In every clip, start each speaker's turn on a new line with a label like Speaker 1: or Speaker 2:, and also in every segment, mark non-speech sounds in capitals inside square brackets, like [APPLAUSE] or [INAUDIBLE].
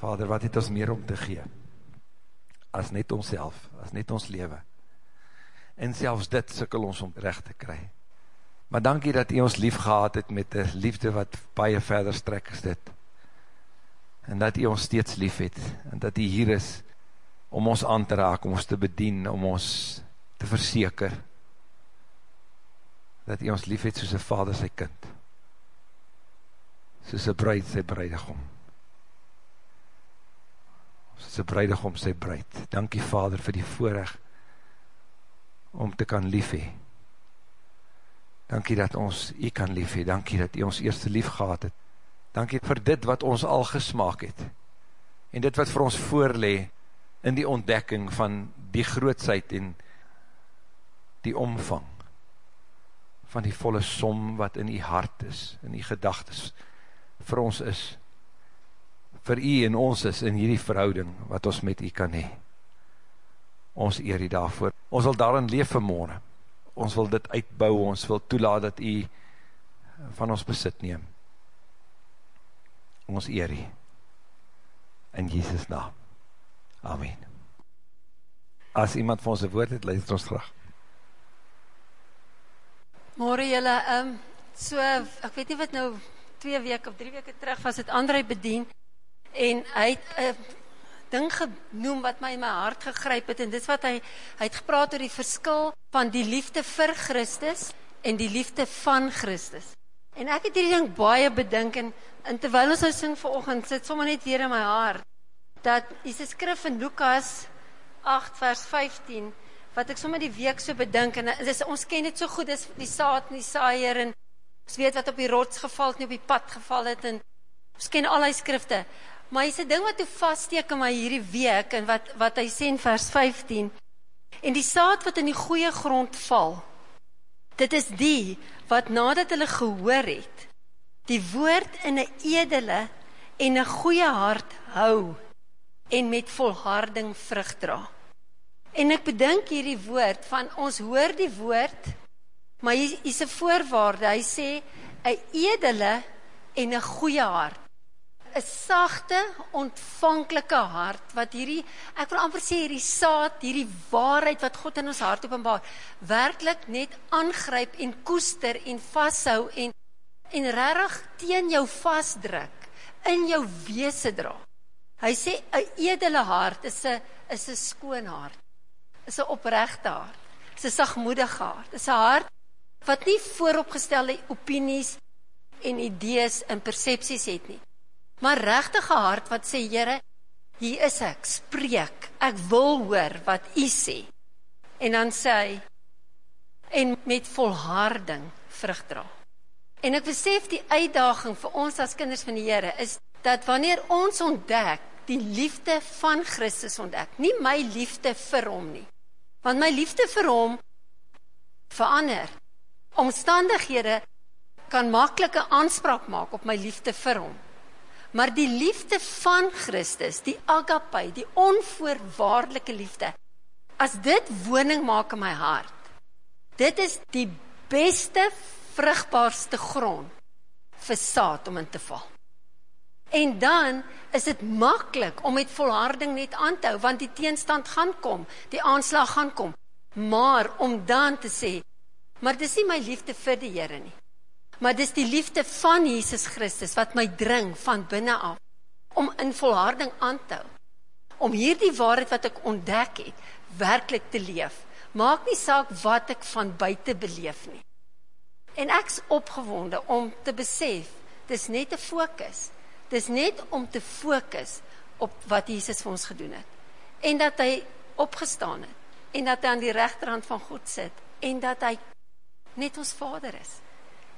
Speaker 1: Vader, wat het ons meer om te gee? As net ons as net ons leven. En selfs dit sikkel ons om recht te kry. Maar dankie dat u ons lief gehad het met die liefde wat baie verder strek is dit. En dat u ons steeds lief het. En dat u hier is om ons aan te raak, om ons te bedien, om ons te verseker. Dat u ons lief het soos een vader sy kind. Soos een bruid sy bruidegom. Soos een bruidegom sy bruid. Dankie vader vir die voorrecht om te kan lief hee Dankie dat ons u kan lief hee, dankie dat u ons eerste lief gehad het, dankie vir dit wat ons al gesmaak het, en dit wat vir ons voorlee, in die ontdekking van die grootsheid en die omvang, van die volle som wat in die hart is, in die gedagtes, vir ons is, vir u en ons is, in hierdie verhouding, wat ons met u kan hee, ons eer die daarvoor, ons wil daarin leef vanmorgen, ons wil dit uitbou, ons wil toelaat dat u van ons besit neem. Ons eer u. In Jesus naam. Amen. As iemand van ons een woord het, luister ons graag.
Speaker 2: Morgen jylle, um, so, ek weet nie wat nou, twee weke of drie weke terug was het André bedien, en hy het, uh, ding genoem wat my in my hart gegryp het en dis wat hy hy het gepraat oor die verskil van die liefde vir Christus en die liefde van Christus. En ek het hierdie ding baie bedink en, en terwyl ons nou sing vanoggend sit sommer net weer in my hart dat is 'n skrif in Lukas 8 vers 15 wat ek sommer die week so bedink en dis ons ken dit so goed dis die saad en die saaier en ons weet wat op die rots geval het en op die pad geval het en ons ken al hy skrifte Maar hy's 'n ding wat toe vassteek in my hierdie week en wat wat hy sê in vers 15. En die saad wat in die goeie grond val. Dit is die wat nadat hulle gehoor het, die woord in 'n edele en 'n goeie hart hou en met volharding vrug dra. En ek bedink hierdie woord van ons hoor die woord, maar hier is 'n voorwaarde. Hy sê 'n edele en 'n goeie hart. 'n sagte, ontvanklike hart wat hierdie ek wil amper sê hierdie saad, hierdie waarheid wat God in ons hart openbaar, werklik net aangryp en koester en vashou en en regtig teen jou vasdruk, in jou wese dra. Hy sê 'n edele hart is 'n is 'n skoon hart. Is 'n opregte hart. Is 'n sagmoedige hart. Is 'n hart wat nie vooropgestelde opinies en idees en persepsies het nie maar regtige hart wat sê Here, hier is ek, spreek. Ek wil hoor wat U sê. En dan sê hy en met volharding vrug dra. En ek besef die uitdaging vir ons as kinders van die Here is dat wanneer ons ontdek die liefde van Christus ontdek, nie my liefde vir hom nie. Want my liefde vir hom verander. Omstandighede kan maklike aanspraak maak op my liefde vir hom. Maar die liefde van Christus, die agape, die onvoorwaardelike liefde, as dit woning maak in my hart, dit is die beste, vrugbaarste grond vir saad om in te val. En dan is dit maklik om met volharding net aan te hou want die teenstand gaan kom, die aanslag gaan kom. Maar om dan te sê, maar dis nie my liefde vir die Here nie maar dis die liefde van Jesus Christus wat my dring van binne af om in volharding aan te hou. Om hierdie waarheid wat ek ontdek het, werklik te leef. Maak nie saak wat ek van buite beleef nie. En ek's opgewonde om te besef, dis net 'n fokus. Dis net om te fokus op wat Jesus vir ons gedoen het en dat hy opgestaan het en dat hy aan die regterhand van God sit en dat hy net ons Vader is.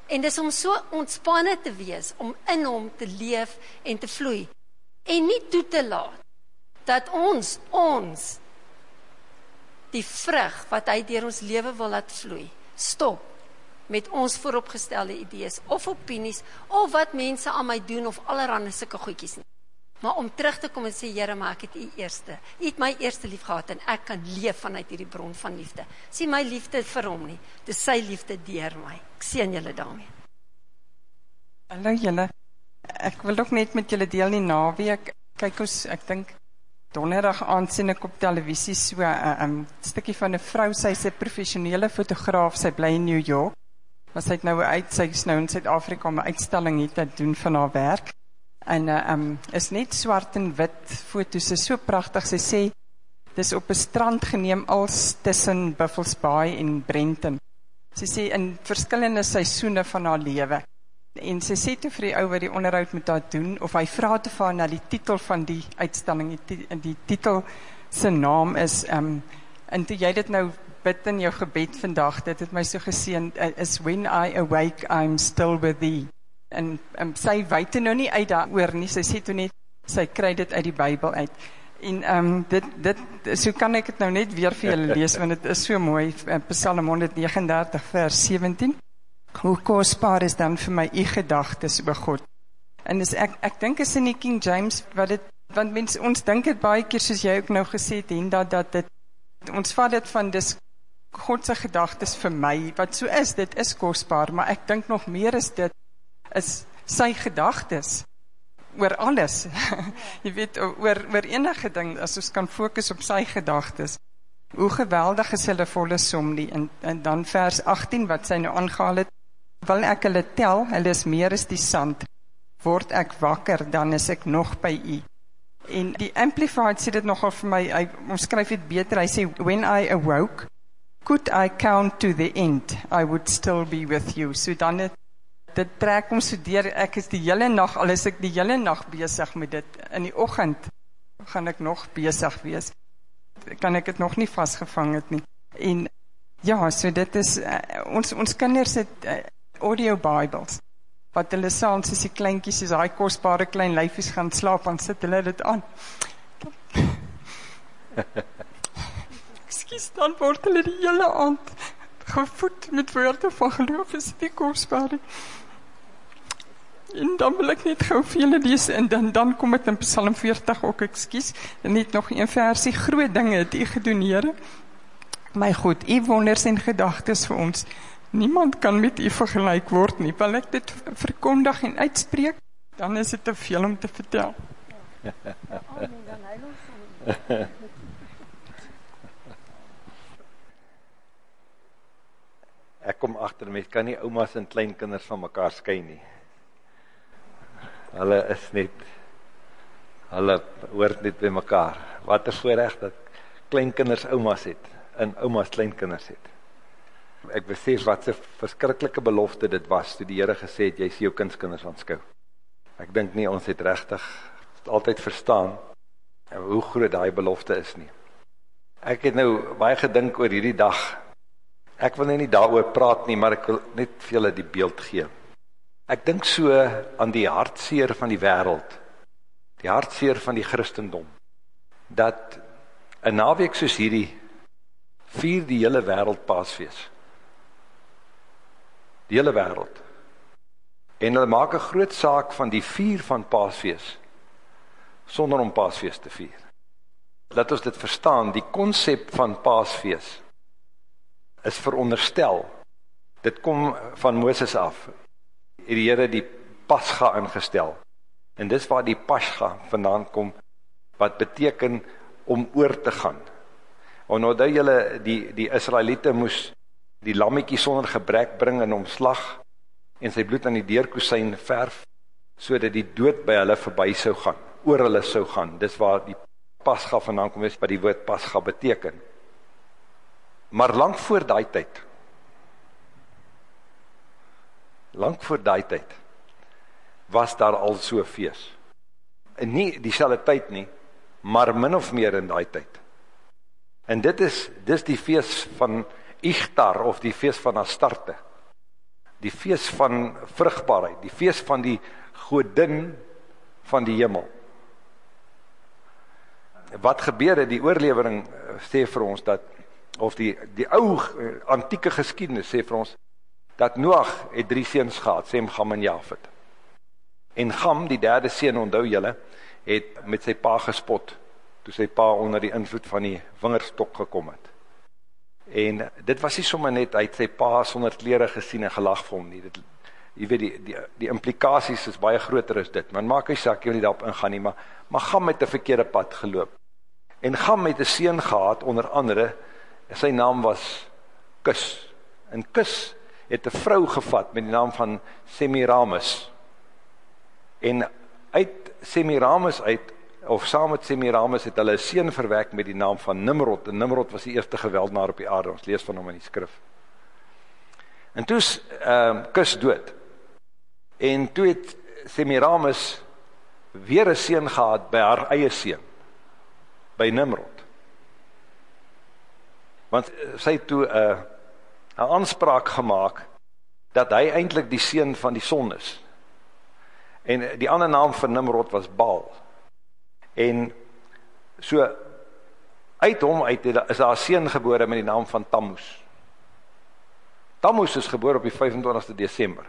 Speaker 2: En dis om so ontspanne te wees om in hom te leef en te vloei. En nie toe te laat dat ons ons die vrug wat hy deur ons lewe wil laat vloei stop met ons vooropgestelde idees of opinies of wat mense aan my doen of allerlei sulke goedjies nie maar om terug te kom en sê Here, maar ek het U eerste. U het my eerste lief gehad en ek kan leef vanuit hierdie bron van liefde. Sien my liefde vir hom nie, dis sy liefde deur my. Ek seën julle daarmee.
Speaker 3: Hallo julle. Ek wil ook net met julle deel die naweek kyk ons, ek dink donderdag aand sien ek op televisie so 'n uh, um, stukkie van 'n vrou, sy's 'n professionele fotograaf, sy bly in New York. Maar sy het nou uit, sy's nou in Suid-Afrika om 'n uitstalling hier te doen van haar werk. En uh, um is net swart en wit foto's, is so pragtig. Sy sê dis op 'n strand geneem als tussen Buffalo Bay en Brenton. Sy sê in verskillende seisoene van haar lewe. En sy sê toe vir die ou wat die onderhoud met haar doen of hy vra te vir na die titel van die uitstalling. Die, die titel se naam is um en toe jy dit nou bid in jou gebed vandag, dit het my so geseën is when I awake I'm still with thee. En um, sy wyte nou nie uit daaroor nie. Sy sê toe net sy kry dit uit die Bybel uit. En ehm um, dit dit so kan ek dit nou net weer vir julle lees want dit is so mooi Psalm 139 vers 17. Hoe kostbaar is dan vir my u gedagtes o God. En is ek ek dink is in die King James wat dit want mense ons dink dit baie keer soos jy ook nou gesê het en dat dat dit ons vat dit van dis God se gedagtes vir my wat so is dit is kosbaar maar ek dink nog meer is dit is sy gedagtes oor alles [LAUGHS] jy weet oor oor enige ding as ons kan fokus op sy gedagtes hoe geweldig is hulle volle som die en, en dan vers 18 wat sy nou aangehaal het wil ek hulle tel, hulle is meer as die sand, word ek wakker, dan is ek nog by u. En die Amplified sê dit nogal vir my, hy omskryf dit beter, hy sê, when I awoke, could I count to the end, I would still be with you. So dan het, dit trek ons so deur, ek is die hele nacht, al is ek die hele nacht bezig met dit, in die ochend gaan ek nog bezig wees, kan ek het nog nie vastgevang het nie. En ja, so dit is, uh, ons, ons kinders het, uh, audio Bibles wat hulle saans soos die kleintjies soos daai kosbare klein lyfies gaan slaap en sit hulle dit aan. [LAUGHS] Ekskuus dan word hulle die hele aand gevoed met woorde van geloof is die kosbare. En dan wil ek net gou vir julle lees en dan dan kom dit in Psalm 40 ook ekskuus. Net nog een versie groot dinge het u gedoen Here. My God, u wonders en gedagtes vir ons niemand kan met u vergelyk word nie. Wil ek dit verkondig en uitspreek, dan is dit te veel om te vertel.
Speaker 1: Ek kom agter mense kan nie oumas en kleinkinders van mekaar skei nie. Hulle is net hulle hoort net by mekaar. Wat 'n voorreg dat kleinkinders oumas het en oumas kleinkinders het ek besef wat 'n verskriklike belofte dit was toe die Here gesê het jy sien jou kindskinders aanskou. Ek dink nie ons het regtig altyd verstaan hoe groot daai belofte is nie. Ek het nou baie gedink oor hierdie dag. Ek wil nou nie daaroor praat nie, maar ek wil net vir julle die beeld gee. Ek dink so aan die hartseer van die wêreld. Die hartseer van die Christendom dat 'n naweek soos hierdie vier die hele wêreld Paasfees die hele wêreld. En hulle maak 'n groot saak van die vier van Paasfees sonder om Paasfees te vier. Laat ons dit verstaan, die konsep van Paasfees is veronderstel. Dit kom van Moses af. Het die Here die Pasga ingestel. En dis waar die Pasga vandaan kom wat beteken om oor te gaan. Onthou julle die die Israeliete moes die lammetjie sonder gebrek bring in omslag en sy bloed aan die deurkusyn verf sodat die dood by hulle verby sou gaan, oor hulle sou gaan. Dis waar die Pasga vandaan kom is wat die woord Pasga beteken. Maar lank voor daai tyd lank voor daai tyd was daar al so fees. En nie dieselfde tyd nie, maar min of meer in daai tyd. En dit is dis die fees van Ichtar of die fees van Astarte. Die fees van vrugbaarheid, die fees van die godin van die hemel. Wat gebeur het die oorlewering eh, sê vir ons dat of die die ou eh, antieke geskiedenis sê vir ons dat Noag het drie seuns gehad, Sem, Gam en Jafet. En Gam, die derde seun onthou julle, het met sy pa gespot toe sy pa onder die invloed van die wingerstok gekom het. En dit was nie sommer net uit sy pa sonder klere gesien en gelag vir hom nie. Dit jy weet, die, die, die implikaties is baie groter as dit, maar maak hy sak, jy wil nie daarop ingaan nie, maar, maar Gam het een verkeerde pad geloop, en Gam het een seen gehad, onder andere, sy naam was Kus, en Kus het een vrou gevat, met die naam van Semiramis, en uit Semiramis uit, of saam met Semiramis het hulle een seen verwek met die naam van Nimrod, en Nimrod was die eerste geweldnaar op die aarde, ons lees van hom in die skrif. En toe is uh, Kus dood, En toe het Semiramis weer een seen gehad by haar eie seen, by Nimrod. Want eh, sy het toe eh, een uh, aanspraak gemaakt, dat hy eindelijk die seen van die son is. En die ander naam van Nimrod was Baal. En so, uit hom uit is daar een seen gebore met die naam van Tammuz. Tammuz is gebore op die 25 december.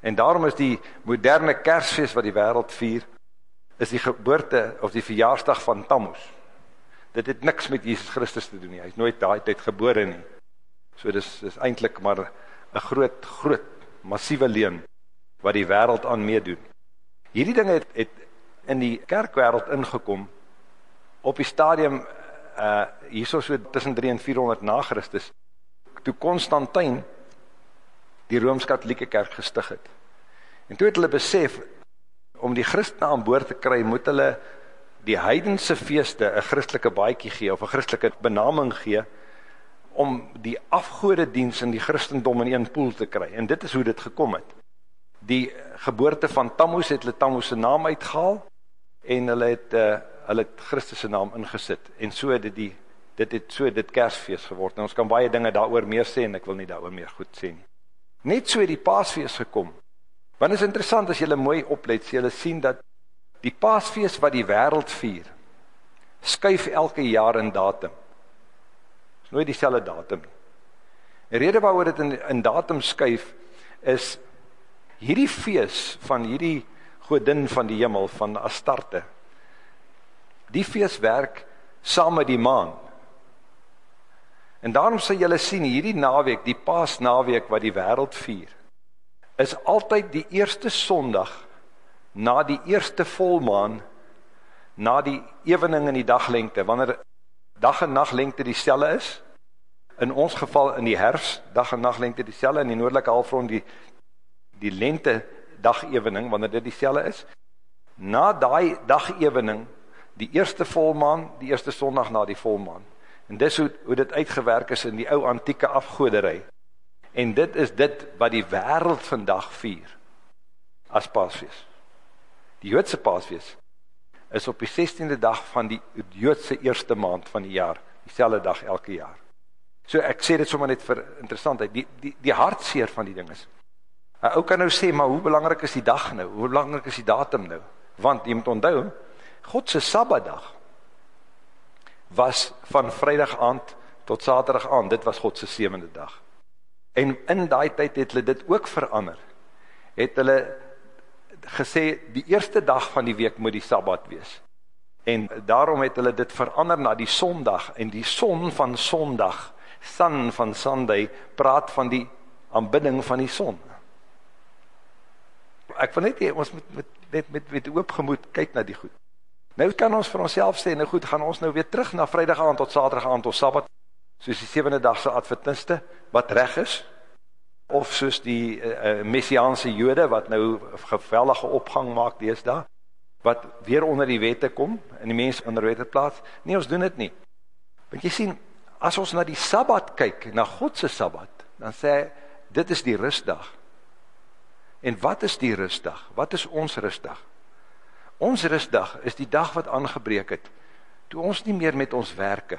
Speaker 1: En daarom is die moderne kersfeest wat die wereld vier, is die geboorte of die verjaarsdag van Tammuz. Dit het niks met Jesus Christus te doen nie, hy is nooit daai tyd gebore nie. So dis, dis eindelijk maar een groot, groot, massieve leen, wat die wereld aan meedoen. Hierdie ding het, het in die kerkwereld ingekom, op die stadium, uh, hier so tussen 3 en 400 na Christus, toe Constantijn, die Rooms-Katholieke kerk gestig het. En toe het hulle besef, om die christene aan boord te kry, moet hulle die heidense feeste een christelike baiekie gee, of een christelike benaming gee, om die afgoede diens in die christendom in een poel te kry. En dit is hoe dit gekom het. Die geboorte van Tammuz het hulle Tammuz naam uitgehaal, en hulle het, uh, hulle het Christus naam ingesit. En so het die, dit het so dit kersfeest geword. En ons kan baie dinge daar meer sê, en ek wil nie daar meer goed sê nie. Net so het die paasfeest gekom. Want is interessant as jy mooi oplet, jy sien dat die paasfeest wat die wereld vier, skuif elke jaar in datum. Is nooit dieselfde datum. Die rede waaroor dit in, in datum skuif, is hierdie feest van hierdie godin van die hemel, van Astarte, die feest werk saam met die maan. En daarom sal julle sien, hierdie naweek, die paas naweek wat die wereld vier, is altyd die eerste sondag na die eerste volmaan, na die evening in die daglengte, wanneer dag en nachtlengte die selle is, in ons geval in die herfst, dag en nachtlengte die selle, in die noordelike halfrond die, die lente dag evening, wanneer dit die selle is, na die dag evening, die eerste volmaan, die eerste sondag na die volmaan, En dis hoe, hoe dit uitgewerk is in die ou antieke afgoderij. En dit is dit wat die wereld vandag vier as paasfeest. Die joodse paasfeest is op die 16de dag van die joodse eerste maand van die jaar, die selle dag elke jaar. So ek sê dit sommer net vir interessantheid, die, die, die hartseer van die ding is, hy ook kan nou sê, maar hoe belangrijk is die dag nou, hoe belangrijk is die datum nou, want jy moet onthou, Godse Sabbatdag, was van vrijdag aand tot zaterdag aand, dit was Godse sevende dag. En in die tyd het hulle dit ook verander. Het hulle gesê, die eerste dag van die week moet die Sabbat wees. En daarom het hulle dit verander na die sondag, en die son van sondag, sun van Sunday, praat van die aanbidding van die son. Ek wil net, ons moet met, met, met, met oopgemoed kyk na die goed. Nou kan ons vir onsself sê, nou goed, gaan ons nou weer terug na vrijdag aand tot saterdag aand tot sabbat, soos die sevende dagse adventiste, wat reg is, of soos die uh, messiaanse jode, wat nou geweldige opgang maak dees daar, wat weer onder die wette kom, en die mens onder wette plaats, nee, ons doen het nie. Want jy sien, as ons na die sabbat kyk, na Godse sabbat, dan sê, dit is die rustdag. En wat is die rustdag? Wat is ons rustdag? Ons rustdag is die dag wat aangebreek het, toe ons nie meer met ons werke,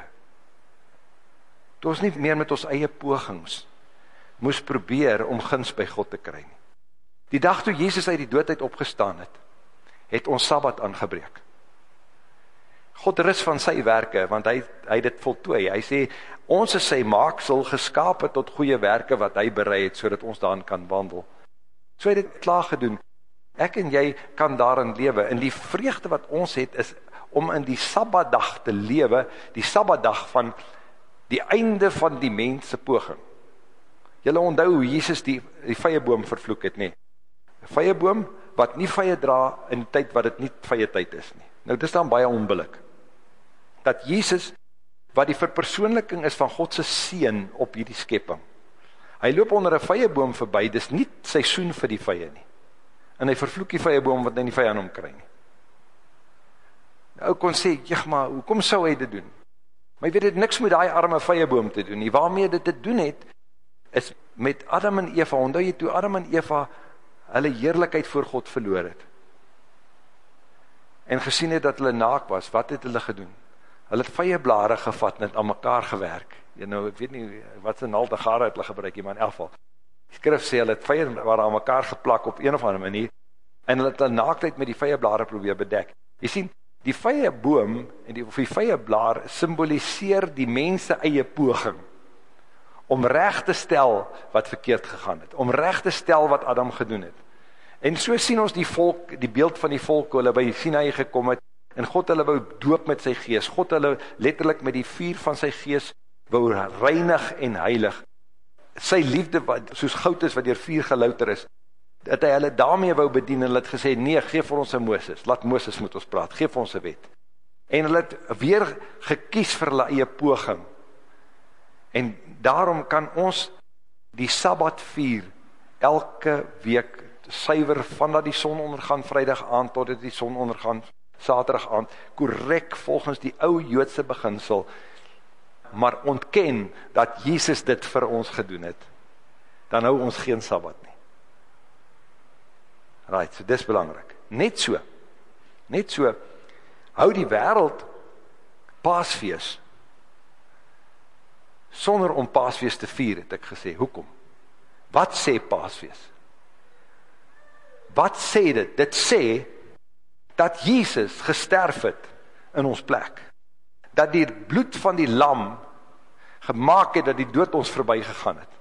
Speaker 1: toe ons nie meer met ons eie pogings, moes probeer om gins by God te kry. Die dag toe Jezus uit die doodheid opgestaan het, het ons Sabbat aangebreek. God rust van sy werke, want hy, hy dit voltooi. Hy sê, ons is sy maaksel geskapen tot goeie werke wat hy bereid, so dat ons daan kan wandel. So hy dit klaar gedoen. Ek en jy kan daarin lewe. En die vreugde wat ons het is om in die Sabbatdag te lewe, die Sabbatdag van die einde van die mense poging. Julle onthou hoe Jesus die, die vijeboom vervloek het, nie? Vijeboom wat nie vije dra in die tyd wat het nie vije tyd is nie. Nou, dit is dan baie onbillik. Dat Jesus, wat die verpersoonliking is van Godse seen op hierdie skepping, hy loop onder een vijeboom voorbij, dit is nie seisoen vir die vije nie. En hy vervloek die vijeboom wat hy nie vije aan hom kry nie. Nou kon sê, jyg maar, hoekom sou hy dit doen? Maar jy weet, het niks met die arme vijeboom te doen nie. Waarmee dit te doen het, is met Adam en Eva, onthou jy toe Adam en Eva hulle heerlijkheid voor God verloor het. En gesien het dat hulle naak was, wat het hulle gedoen? Hulle het vijeblare gevat en het aan mekaar gewerk. Jy nou, ek weet nie, wat sy nalte gare het hulle gebruik, jy maar in elk geval. Die skrif sê, hulle het vijeblare aan mekaar geplak op een of andere manier, en hulle het hulle naaktheid met die vijeblare probeer bedek. Jy sien, die vye boom en die, of die vye blaar symboliseer die mense eie poging om recht te stel wat verkeerd gegaan het, om recht te stel wat Adam gedoen het. En so sien ons die volk, die beeld van die volk, hulle by Sinaï gekom het, en God hulle wou doop met sy gees, God hulle letterlijk met die vuur van sy gees wou reinig en heilig, sy liefde wat soos goud is wat dier vuur gelouter is, dat hy hulle daarmee wou bedien en hulle het gesê, nee, geef vir ons een Mooses, laat Mooses moet ons praat, geef ons een wet. En hulle het weer gekies vir hulle eie poging. En daarom kan ons die Sabbat vier, elke week suiver van dat die son ondergaan vrijdag aan, tot die son ondergaan saterdag aan, korek volgens die ou joodse beginsel, maar ontken dat Jesus dit vir ons gedoen het, dan hou ons geen Sabbat nie. Right, so dis belangrik. Net so. Net so hou die wêreld Paasfees sonder om Paasfees te vier, het ek gesê. Hoekom? Wat sê Paasfees? Wat sê dit? Dit sê dat Jesus gesterf het in ons plek. Dat die bloed van die lam gemaak het dat die dood ons verby gegaan het.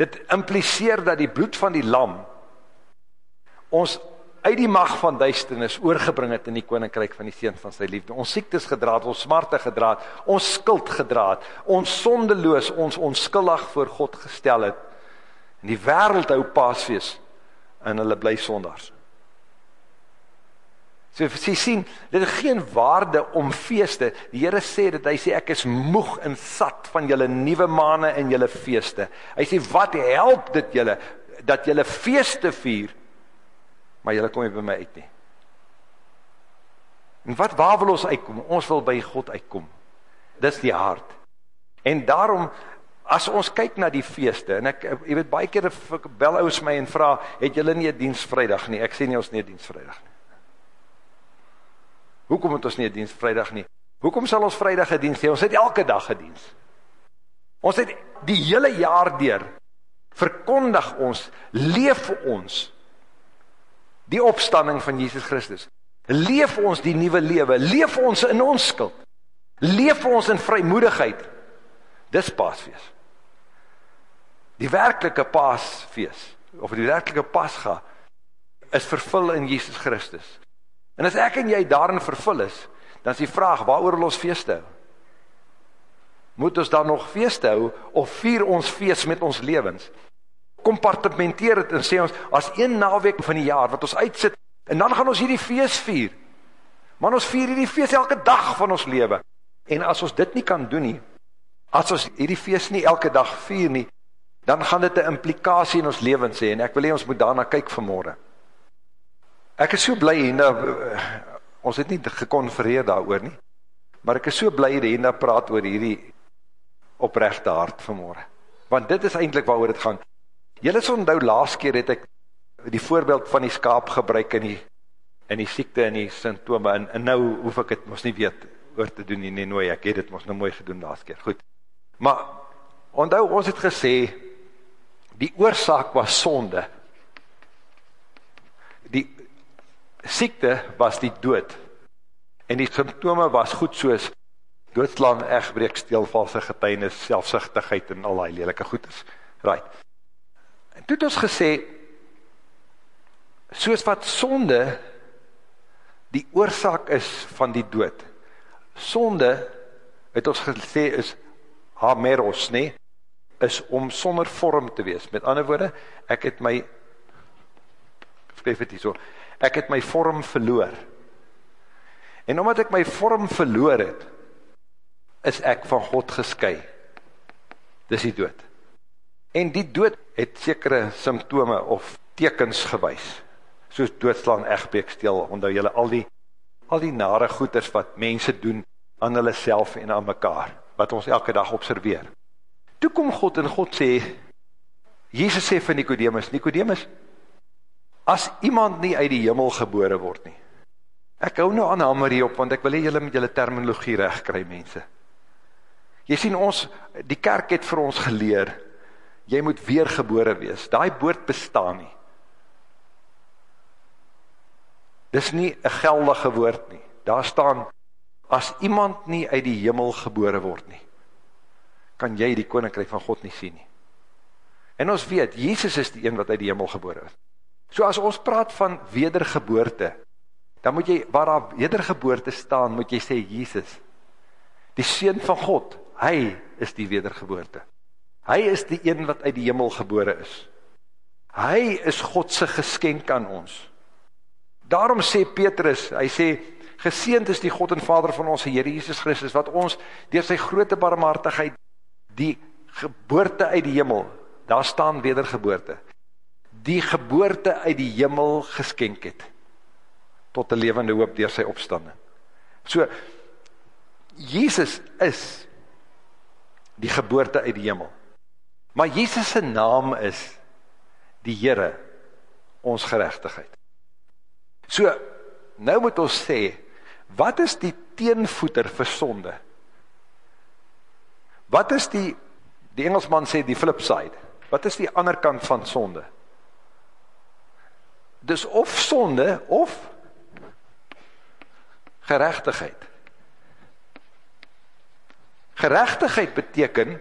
Speaker 1: Dit impliseer dat die bloed van die lam ons uit die mag van duisternis oorgebring het in die koninkryk van die seun van sy liefde. Ons siektes gedra het, ons smarte gedra het, ons skuld gedra het, ons sondeloos, ons onskuldig voor God gestel het. En die wêreld hou Paasfees en hulle bly sondaars. So jy sien, dit is geen waarde om feeste. Die Here sê dat hy sê ek is moeg en sat van julle nuwe maande en julle feeste. Hy sê wat help dit julle dat julle feeste vier maar julle kom nie by my uit nie. En wat, waar wil ons uitkom? Ons wil by God uitkom. Dis die hart. En daarom, as ons kyk na die feeste, en ek, jy weet, baie keer bel ouds my en vraag, het julle nie een dienst vrijdag nie? Ek sê nie, ons nie een dienst vrijdag nie. Hoekom het ons nie een dienst vrijdag nie? Hoekom sal ons vrijdag een dienst hee? Ons het elke dag een dienst. Ons het die hele jaar deur, verkondig ons, leef ons, die opstanding van Jesus Christus. Leef ons die nieuwe lewe, leef ons in ons skuld, leef ons in vrymoedigheid. Dis paasfeest. Die werkelike paasfeest, of die werkelike pasga, is vervul in Jesus Christus. En as ek en jy daarin vervul is, dan is die vraag, waar oor ons feest hou? Moet ons dan nog feest hou, of vier ons feest met ons levens? Kompartementeer het en sê ons, as een naweek van die jaar, wat ons uitsit, en dan gaan ons hierdie feest vier, maar ons vier hierdie feest elke dag van ons leven, en as ons dit nie kan doen nie, as ons hierdie feest nie elke dag vier nie, dan gaan dit een implikatie in ons leven sê, en ek wil hee, ons moet daarna kyk vanmorgen. Ek is so blij, en uh, ons het nie geconfereer daar oor nie, maar ek is so blij, en daar praat oor hierdie oprechte hart vanmorgen. Want dit is eindelijk waar oor het gaan. Julle sal onthou laas keer het ek die voorbeeld van die skaap gebruik in die in die siekte en die simptome en, en nou hoef ek dit mos nie weet oor te doen nie, nee nooi, ek het dit mos nou mooi gedoen laas keer. Goed. Maar onthou ons het gesê die oorsaak was sonde. Die siekte was die dood. En die simptome was goed soos doodslaan, egbreek, steelvalse getuienis, selfsugtigheid en al die lelike goedes. Right. En toe het ons gesê, soos wat sonde die oorzaak is van die dood, sonde, het ons gesê, is hameros, nee, is om sonder vorm te wees. Met ander woorde, ek het my, skryf het hier so, ek het my vorm verloor. En omdat ek my vorm verloor het, is ek van God gesky. Dis die dood. En die dood het sekere symptome of tekens gewys. Soos doodslaan, egbreek, steel, onthou julle al die al die nare goeders wat mense doen aan hulle self en aan mekaar, wat ons elke dag observeer. Toe kom God en God sê, Jesus sê vir Nicodemus, Nicodemus, as iemand nie uit die hemel gebore word nie, ek hou nou aan hamer hier op, want ek wil hier julle met julle terminologie recht kry, mense. Jy sien ons, die kerk het vir ons geleer, jy moet weergebore wees, die boord bestaan nie. Dis nie een geldige woord nie. Daar staan, as iemand nie uit die hemel gebore word nie, kan jy die koninkryk van God nie sien nie. En ons weet, Jezus is die een wat uit die hemel gebore is. So as ons praat van wedergeboorte, dan moet jy, waar daar wedergeboorte staan, moet jy sê, Jezus, die Seen van God, hy is die wedergeboorte. Hy is die een wat uit die hemel gebore is. Hy is Godse geskenk aan ons. Daarom sê Petrus, hy sê, geseend is die God en Vader van ons Heere Jesus Christus, wat ons, door sy grote barmhartigheid, die geboorte uit die hemel, daar staan wedergeboorte, die geboorte uit die hemel geskenk het, tot die levende hoop door sy opstanding. So, Jesus is die geboorte uit die hemel. Maar Jesus' naam is die Heere, ons gerechtigheid. So, nou moet ons sê, wat is die teenvoeter vir sonde? Wat is die, die Engelsman sê die flip side, wat is die ander kant van sonde? Dis of sonde, of gerechtigheid. Gerechtigheid beteken,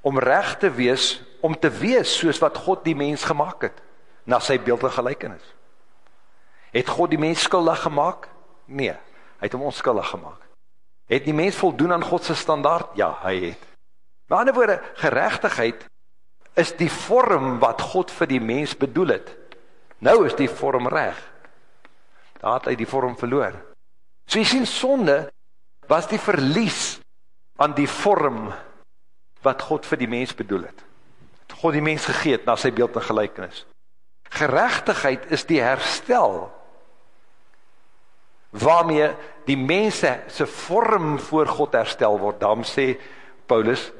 Speaker 1: om recht te wees, om te wees soos wat God die mens gemaakt het, na sy beeld en gelijkenis. Het God die mens skuldig gemaakt? Nee, hy het hom onskuldig gemaakt. Het die mens voldoen aan Godse standaard? Ja, hy het. Maar ander woorde, gerechtigheid is die vorm wat God vir die mens bedoel het. Nou is die vorm reg. Daar het hy die vorm verloor. So jy sien, sonde was die verlies aan die vorm wat God vir die mens bedoel het. God die mens gegeet na sy beeld en gelijkenis. Gerechtigheid is die herstel waarmee die mense se vorm voor God herstel word. Daarom sê Paulus,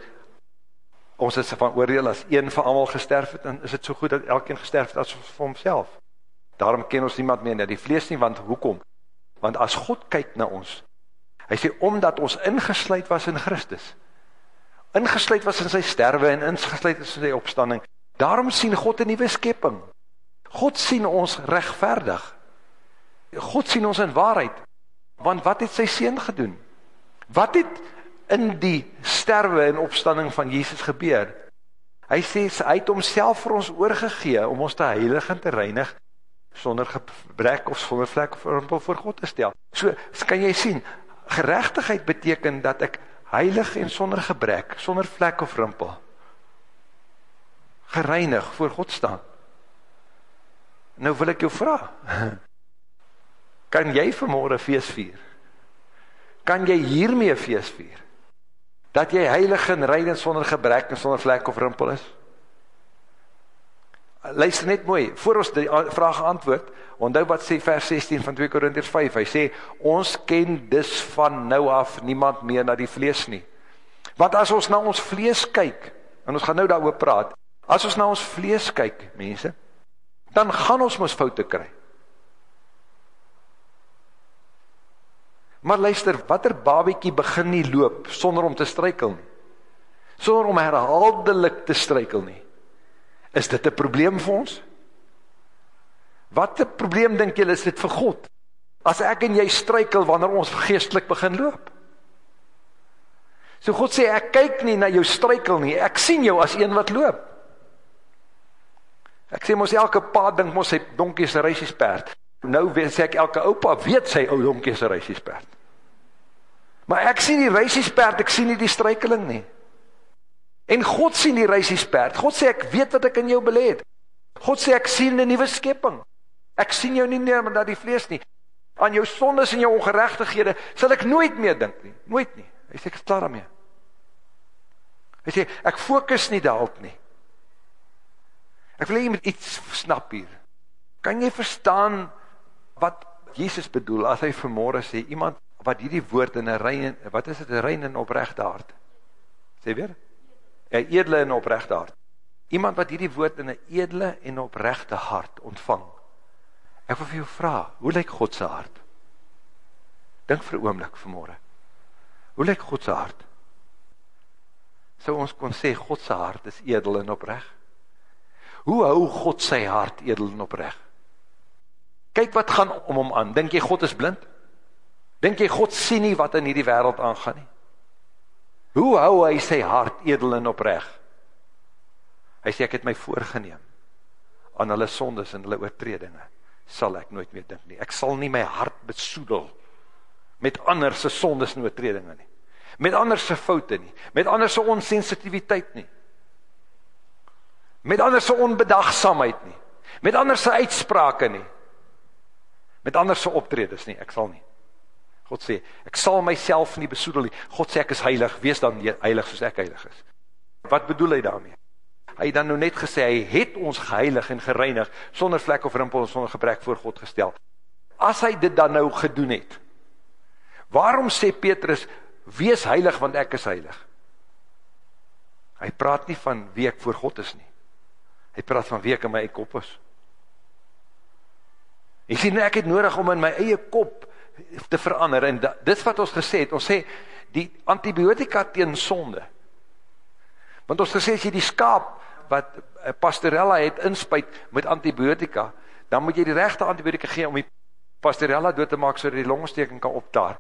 Speaker 1: ons is van oordeel as een van allemaal gesterf het, en is het so goed dat elkeen gesterf het as vir homself. Daarom ken ons niemand meer die vlees nie, want hoekom? Want as God kyk na ons, hy sê, omdat ons ingesluid was in Christus, ingesluid was in sy sterwe en ingesluid is in sy opstanding, daarom sien God een nieuwe skepping. God sien ons rechtverdig, God sien ons in waarheid, want wat het sy Seen gedoen? Wat het in die sterwe en opstanding van Jesus gebeur? Hy sê, hy het homself vir ons oorgegee, om ons te heilig en te reinig, sonder gebrek of sonder vlek of rimpel voor God te stel. So, kan jy sien, gerechtigheid beteken dat ek heilig en sonder gebrek, sonder vlek of rimpel, gereinig voor God staan. Nou wil ek jou vraag, Kan jy vanmorgen feest vier? Kan jy hiermee feest vier? Dat jy heilig en rein en sonder gebrek en sonder vlek of rimpel is? Luister net mooi, voor ons die vraag antwoord, onthou wat sê vers 16 van 2 Korinthers 5, hy sê, ons ken dus van nou af niemand meer na die vlees nie. Want as ons na ons vlees kyk, en ons gaan nou daar praat, as ons na ons vlees kyk, mense, dan gaan ons ons foute kry. Maar luister, wat er babiekie begin nie loop, sonder om te strykel nie, sonder om herhaaldelik te strykel nie, is dit een probleem vir ons? Wat een probleem denk jy is dit vir God? As ek en jy strykel, wanneer ons geestelik begin loop? So God sê, ek kyk nie na jou strykel nie, ek sien jou as een wat loop. Ek sê, ons elke pa dink, ons sy donkie is een reisiesperd. Nou weet sê ek, elke opa weet sy ou donkie is een reisiesperd. Maar ek sien die reisiesperd, ek sien nie die struikeling nie. En God sien die reisiesperd. God sê ek weet wat ek in jou belê het. God sê ek sien 'n nuwe skepping. Ek sien jou nie meer met die vlees nie. Aan jou sondes en jou ongeregtighede sal ek nooit meer dink nie. Nooit nie. Hy sê ek is klaar daarmee. Hy sê ek fokus nie daarop nie. Ek wil hê jy moet iets snap hier. Kan jy verstaan wat Jesus bedoel as hy vanmôre sê iemand wat hierdie woord in 'n rein wat is dit 'n rein en opregte hart? Sê weer? 'n edele en opregte hart. Iemand wat hierdie woord in 'n edele en opregte hart ontvang. Ek wil vir jou vra, hoe lyk God se hart? Dink vir 'n oomblik vanmôre. Hoe lyk God se hart? Sou ons kon sê God se hart is edel en opreg? Hoe hou God sy hart edel en opreg? Kyk wat gaan om hom aan. Dink jy God is blind? Dink jy God sien nie wat in hierdie wêreld aangaan nie? Hoe hou hy sy hart edel en opreg? Hy sê ek het my voorgenem aan hulle sondes en hulle oortredinge sal ek nooit meer dink nie. Ek sal nie my hart besoedel met ander se sondes en oortredinge nie. Met ander se foute nie, met ander se onsensitiwiteit nie. Met ander se onbedagsaamheid nie. Met ander se uitsprake nie. Met ander se optredes nie, ek sal nie. God sê, ek sal myself nie besoedel nie. God sê ek is heilig, wees dan heilig soos ek heilig is. Wat bedoel hy daarmee? Hy het dan nou net gesê hy het ons geheilig en gereinig sonder vlek of rimpel en sonder gebrek voor God gestel. As hy dit dan nou gedoen het. Waarom sê Petrus wees heilig want ek is heilig? Hy praat nie van wie ek voor God is nie. Hy praat van wie ek in my kop is. Jy sien ek het nodig om in my eie kop te verander. En dis wat ons gesê het. Ons sê die antibiotika teen sonde. Want ons gesê as jy die skaap wat eh, pastorella het inspuit met antibiotika dan moet jy die regte antibiotika gee om die pastorella dood te maak sodat die longsteking kan optaar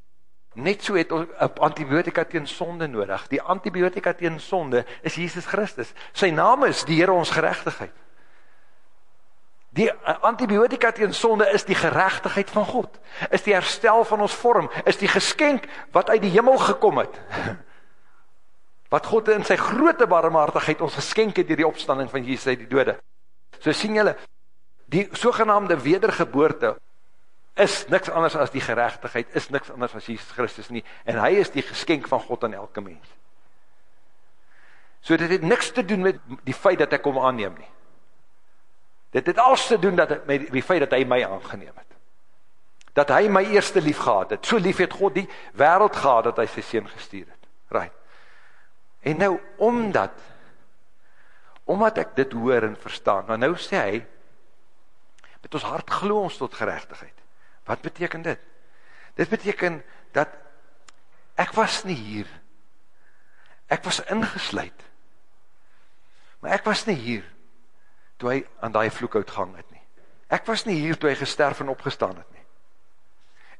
Speaker 1: net so het ons 'n antibiotika teen sonde nodig. Die antibiotika teen sonde is Jesus Christus. Sy naam is die Here ons geregtigheid Die antibiotika teen sonde is die geregtigheid van God. Is die herstel van ons vorm, is die geskenk wat uit die hemel gekom het. [LAUGHS] Wat God in sy groote barmhartigheid ons geskenk het deur die opstanding van Jesus uit die dode. So sien julle, die sogenaamde wedergeboorte is niks anders as die geregtigheid, is niks anders as Jesus Christus nie en hy is die geskenk van God aan elke mens. So dit het niks te doen met die feit dat ek hom aanneem nie. Dit het alles te doen dat met die feit dat hy my aangeneem het. Dat hy my eerste lief gehad het. So lief het God die wêreld gehad dat hy sy seun gestuur het. Right. En nou omdat omdat ek dit hoor en verstaan, maar nou sê hy met ons hart glo ons tot geregtigheid. Wat beteken dit? Dit beteken dat ek was nie hier. Ek was ingesluit. Maar ek was nie hier toe hy aan die vloekhout gang het nie. Ek was nie hier toe hy gesterf en opgestaan het nie.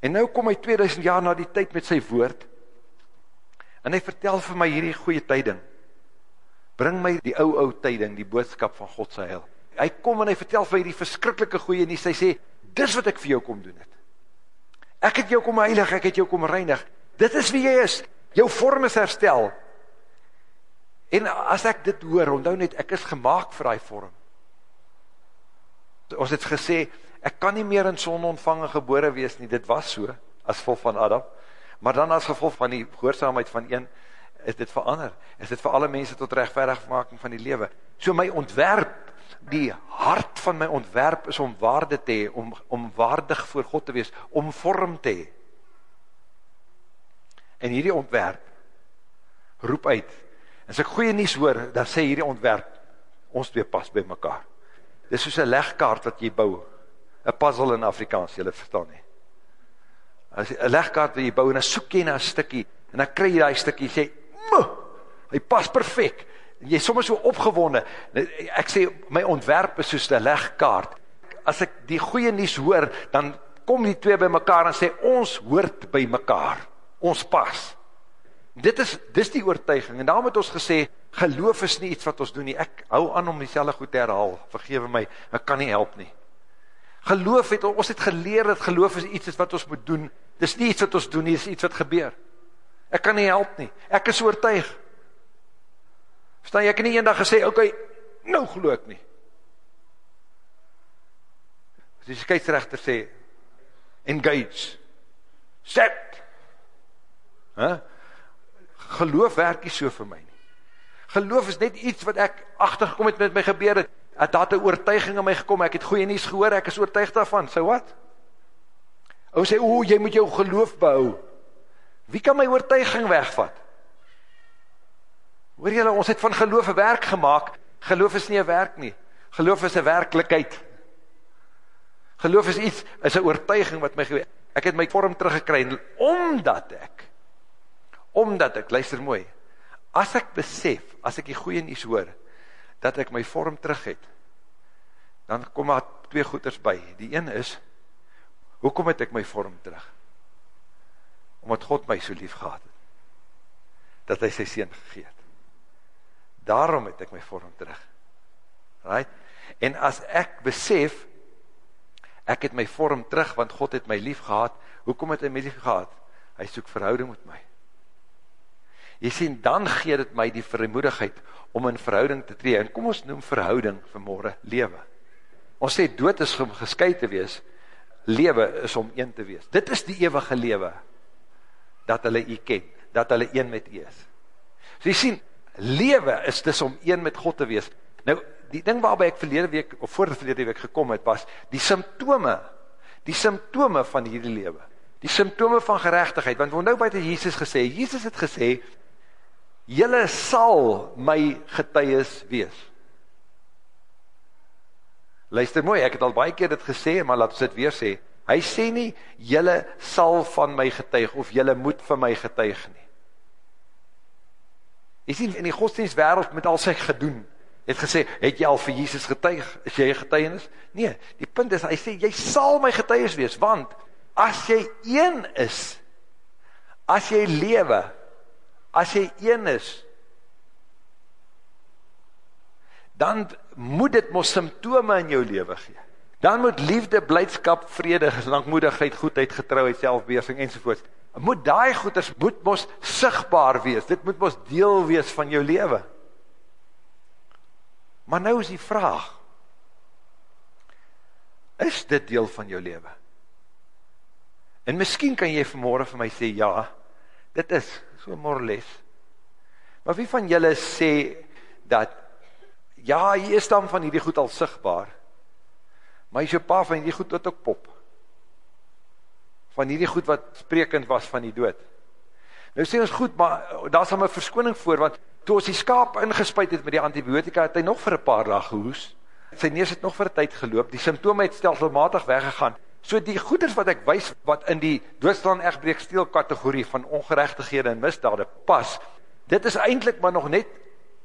Speaker 1: En nou kom hy 2000 jaar na die tyd met sy woord, en hy vertel vir my hierdie goeie tyding. Bring my die ou ou tyding, die boodskap van God sy heil. Hy kom en hy vertel vir my die verskriklike goeie nie, hy sê, dis wat ek vir jou kom doen het. Ek het jou kom heilig, ek het jou kom reinig. Dit is wie jy is. Jou vorm is herstel. En as ek dit hoor, onthou net, ek is gemaakt vir die vorm ons het gesê, ek kan nie meer in son ontvangen gebore wees nie, dit was so, as vol van Adam, maar dan as gevolg van die gehoorzaamheid van een, is dit verander, is dit vir alle mense tot rechtverigmaking van die lewe. So my ontwerp, die hart van my ontwerp is om waarde te hee, om, om waardig voor God te wees, om vorm te hee. En hierdie ontwerp, roep uit, as ek goeie nies hoor, dan sê hierdie ontwerp, ons twee pas by mekaar. Dit is soos een legkaart wat jy bou. Een puzzle in Afrikaans, jylle verstaan nie. Een legkaart wat jy bou, en dan soek jy na een stikkie, en dan kry jy die stikkie, en sê, hy pas perfect. En jy is soms so opgewonde. Ek sê, my ontwerp is soos die legkaart. As ek die goeie nies hoor, dan kom die twee by mekaar en sê, ons hoort by mekaar. Ons pas. Dit is, dit is die oortuiging. En daarom het ons gesê, geloof is nie iets wat ons doen nie, ek hou aan om die selle goed te herhaal, vergewe my, ek kan nie help nie. Geloof het, ons het geleer dat geloof is iets wat ons moet doen, dit is nie iets wat ons doen nie, dit is iets wat gebeur. Ek kan nie help nie, ek is oortuig. Verstaan jy, ek het nie eendag gesê, oké, okay, nou glo ek nie. As die skeidsrechter sê, engage, set, huh? geloof werk nie so vir my nie. Geloof is net iets wat ek achtergekom het met my gebeur het, het dat een oortuiging in my gekom, ek het goeie nies gehoor, ek is oortuigd daarvan, so wat? Ou sê, o, jy moet jou geloof behou. Wie kan my oortuiging wegvat? Hoor jylle, ons het van geloof een werk gemaakt, geloof is nie een werk nie, geloof is een werkelijkheid. Geloof is iets, is een oortuiging wat my geweer, ek het my vorm teruggekry, omdat ek, omdat ek, luister mooi, as ek besef, as ek die goeie nies hoor, dat ek my vorm terug het, dan kom maar twee goeders by, die een is, hoekom het ek my vorm terug? Omdat God my so lief gehad het, dat hy sy sien gegeet daarom het ek my vorm terug. Right? En as ek besef, ek het my vorm terug, want God het my lief gehad, hoekom het hy my lief gehad? Hy soek verhouding met my. Jy sien, dan gee dit my die vermoedigheid om in verhouding te tree, en kom ons noem verhouding vanmorgen lewe. Ons sê, dood is om gesky te wees, lewe is om een te wees. Dit is die eeuwige lewe, dat hulle jy ken, dat hulle een met jy is. So jy sien, lewe is dus om een met God te wees. Nou, die ding waarby ek verlede week, of voor verlede week gekom het, was die symptome, die symptome van hierdie lewe, die symptome van gerechtigheid, want nou wat het Jesus gesê? Jesus het gesê, jylle sal my getuies wees. Luister mooi, ek het al baie keer dit gesê, maar laat ons dit weer sê, hy sê nie, jylle sal van my getuig, of jylle moet van my getuig nie. Jy sien, in die godsdienstwereld met al sy gedoen, het gesê, het jy al vir Jesus getuig, is jy getuienis? Nee, die punt is, hy sê, jy sal my getuienis wees, want, as jy een is, as jy lewe, as jy een is, dan moet dit mos symptome in jou leven gee. Dan moet liefde, blijdskap, vrede, langmoedigheid, goedheid, getrouheid, selfbeheersing, enzovoorts, moet daai goeders moet mos sigbaar wees. Dit moet mos deel wees van jou lewe. Maar nou is die vraag: Is dit deel van jou lewe? En miskien kan jy vanmôre vir my sê ja, dit is so morles. Maar wie van julle sê dat ja, hier is dan van hierdie goed al sigbaar. Maar jy se pa van hierdie goed tot ook pop van hierdie goed wat sprekend was van die dood. Nou sê ons goed, maar daar is al my verskoning voor, want toe ons die skaap ingespuit het met die antibiotika, het hy nog vir een paar dag gehoes, sy neus het nog vir een tyd geloop, die symptome het stelselmatig weggegaan, so die goeders wat ek wys, wat in die doodstraan echtbreek steel kategorie van ongerechtighede en misdade pas, dit is eindelijk maar nog net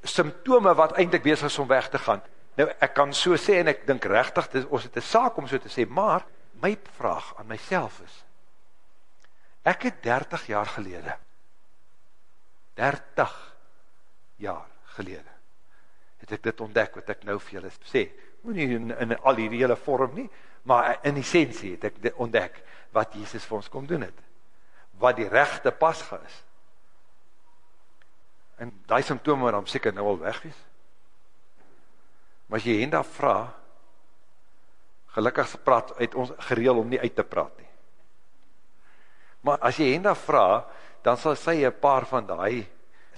Speaker 1: symptome wat eindelijk bezig is om weg te gaan. Nou, ek kan so sê, en ek dink rechtig, ons het een saak om so te sê, maar my vraag aan myself is, Ek het 30 jaar gelede, 30 jaar gelede, het ek dit ontdek wat ek nou vir julle sê, moet nie in, in al die hele vorm nie, maar in essentie het ek ontdek wat Jesus vir ons kom doen het, wat die rechte pasga is. En die symptome dan seker nou al weg is. Maar as jy hen daar vraag, gelukkig praat uit ons gereel om nie uit te praat nie. Maar as jy Henda vraag, dan sal sy een paar van die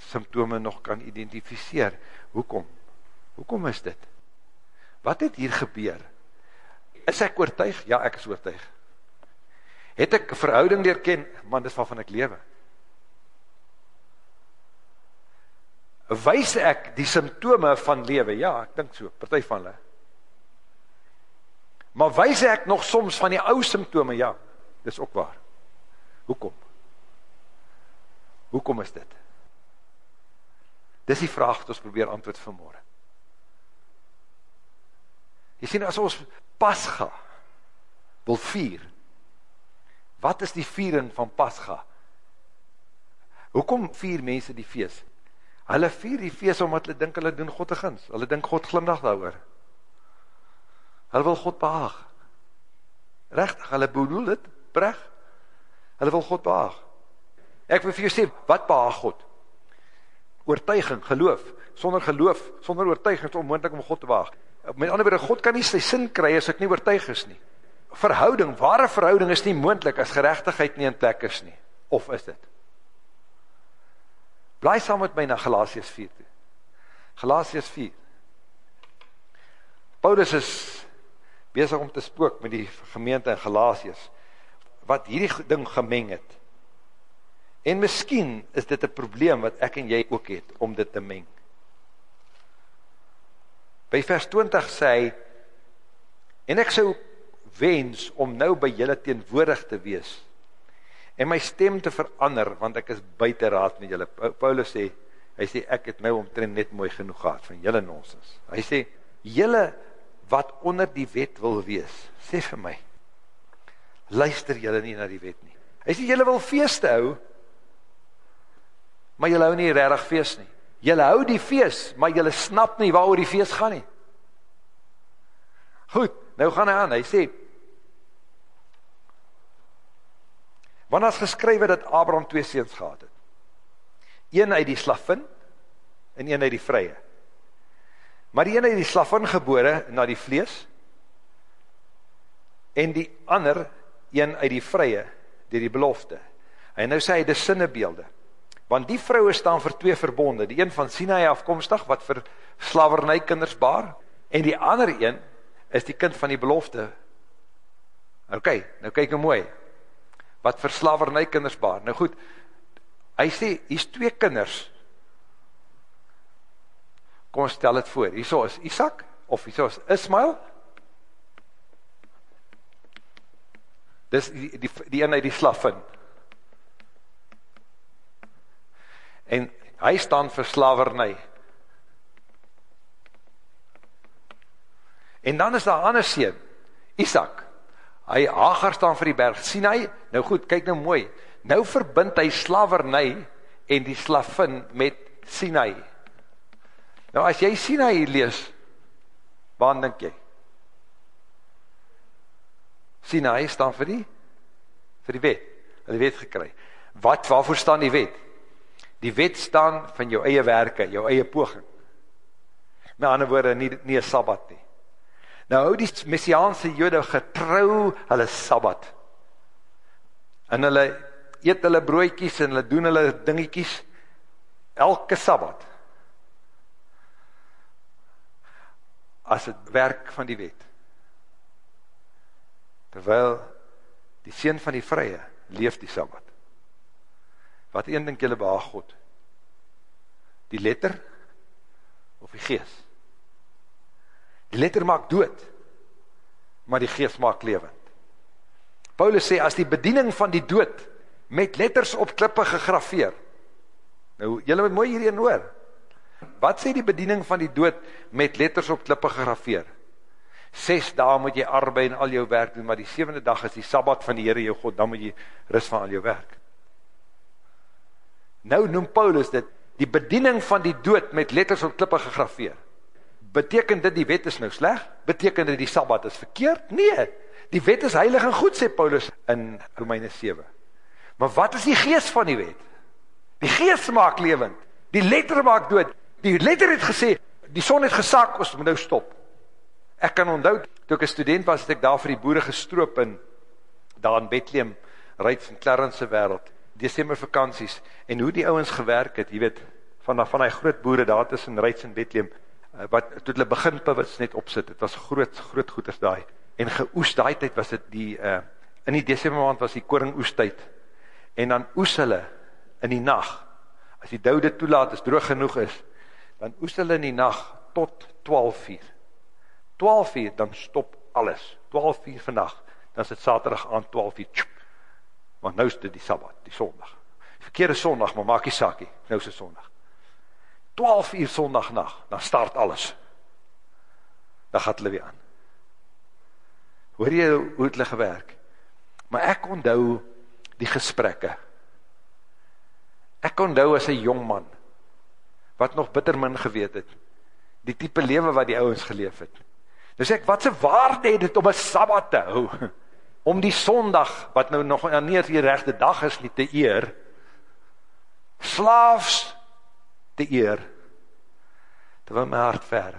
Speaker 1: symptome nog kan identificeer. Hoekom? Hoekom is dit? Wat het hier gebeur? Is ek oortuig? Ja, ek is oortuig. Het ek verhouding leer ken? Man, dis waarvan ek lewe. Wees ek die symptome van lewe? Ja, ek dink so, partij van hulle. Maar wees ek nog soms van die ou symptome? Ja, dis ook waar. Hoekom? Hoekom is dit? Dis die vraag wat ons probeer antwoord vanmorgen. Jy sien, as ons pasga wil vier, wat is die viering van pasga? Hoekom vier mense die feest? Hulle vier die feest omdat hulle dink hulle doen God te gins. Hulle dink God glimdag daar Hulle wil God behaag. Rechtig, hulle bedoel dit, brecht. Hulle wil God behaag. Ek wil vir jou sê, wat behaag God? oortuiging, geloof. Sonder geloof, sonder oortuiging is onmoendlik om God te waag. Met ander woorde, God kan nie sy sin kry as ek nie oortuig is nie. Verhouding, ware verhouding is nie moendlik as gerechtigheid nie in plek is nie. Of is dit? Blaai saam met my na Galatius 4 toe. Galatius 4. Paulus is bezig om te spook met die gemeente in Galatius, wat hierdie ding gemeng het. En miskien is dit een probleem wat ek en jy ook het, om dit te meng. By vers 20 sê hy, en ek sou wens om nou by julle teenwoordig te wees, en my stem te verander, want ek is buiten raad met julle. Paulus sê, hy sê, ek het nou omtrent net mooi genoeg gehad van julle nonsens. Hy sê, julle wat onder die wet wil wees, sê vir my, luister julle nie na die wet nie. Hy sê, julle wil feest hou, maar julle hou nie rarig feest nie. Julle hou die feest, maar julle snap nie waar oor die feest gaan nie. Goed, nou gaan hy aan, hy sê, want as geskrywe dat Abraham twee seens gehad het, een uit die slavin, en een uit die vrye. Maar die een uit die slavin gebore na die vlees, en die ander, een uit die vrye, dier die belofte. En nou sê hy, die sinnebeelde, want die vrouwe staan vir twee verbonde, die een van Sinai afkomstig, wat vir slavernij kinders baar, en die ander een, is die kind van die belofte. Ok, nou kyk nou mooi, wat vir slavernij kinders baar. Nou goed, hy sê, hier is twee kinders, kom stel het voor, hier is Isaac, of hier is Ismael, dis die, die, die ene die slaffen, en hy staan vir slavernij. En dan is daar ander sien, Isaac, hy Hagar staan vir die berg, sien hy, nou goed, kyk nou mooi, nou verbind hy slavernij en die slavin met Sinai. Nou as jy Sinai lees, waar denk jy? Sinai staan vir die, vir die wet, die wet gekry. Wat, waarvoor staan die wet? Die wet staan van jou eie werke, jou eie poging. Met ander woorde, nie, nie een sabbat nie. Nou hou die messiaanse jode getrou hulle sabbat. En hulle eet hulle broodjies en hulle doen hulle dingiekies elke sabbat. As het werk van die wet. Terwyl die sien van die vrye leef die sabbat. Wat een dink julle behaag God? Die letter of die gees? Die letter maak dood, maar die gees maak levend. Paulus sê, as die bediening van die dood met letters op klippe gegrafeer, nou, julle moet mooi hierin hoor, wat sê die bediening van die dood met letters op klippe gegrafeer? Ses dagen moet jy arbeid en al jou werk doen, maar die sevende dag is die sabbat van die Heere jou God, dan moet jy rust van al jou werk. Nou noem Paulus dit, die bediening van die dood met letters op klippe gegrafeer. Betekent dit die wet is nou sleg? Betekent dit die Sabbat is verkeerd? Nee, die wet is heilig en goed, sê Paulus in Romeine 7. Maar wat is die geest van die wet? Die geest maak levend, die letter maak dood. Die letter het gesê, die son het gesak, ons moet nou stop. Ek kan onthou, toe ek een student was, het ek daar vir die boere gestroop in, daar in Bethlehem, rijd van Clarence wereld, december vakanties, en hoe die ouwens gewerk het, jy weet, van, van die groot boere daar tussen Rijts en Bethlehem, eh, wat, toe hulle begin pivits net opsit, het was groot, groot goeders daai, en geoes daai tyd was het die, uh, in die december maand was die koring oes tyd, en dan oes hulle in die nacht, as die doude toelaat is, droog genoeg is, dan oes hulle in die nacht tot 12 uur, 12 uur, dan stop alles, 12 uur vannacht, dan is het saterdag aan 12 uur, tjoep, want nou is dit die Sabbat, die sondag. Verkeerde sondag, maar maak die saakie, nou is dit sondag. 12 uur sondag nacht, dan start alles. Dan gaat hulle weer aan. Hoor jy hoe het hulle gewerk? Maar ek onthou die gesprekke. Ek onthou as een jong man, wat nog bitter min geweet het, die type lewe wat die ouwens geleef het. Dus ek, wat se waarde het het om een Sabbat te hou? [LAUGHS] om die sondag, wat nou nog nie die rechte dag is nie, te eer, slaafs te eer, terwyl my hart ver,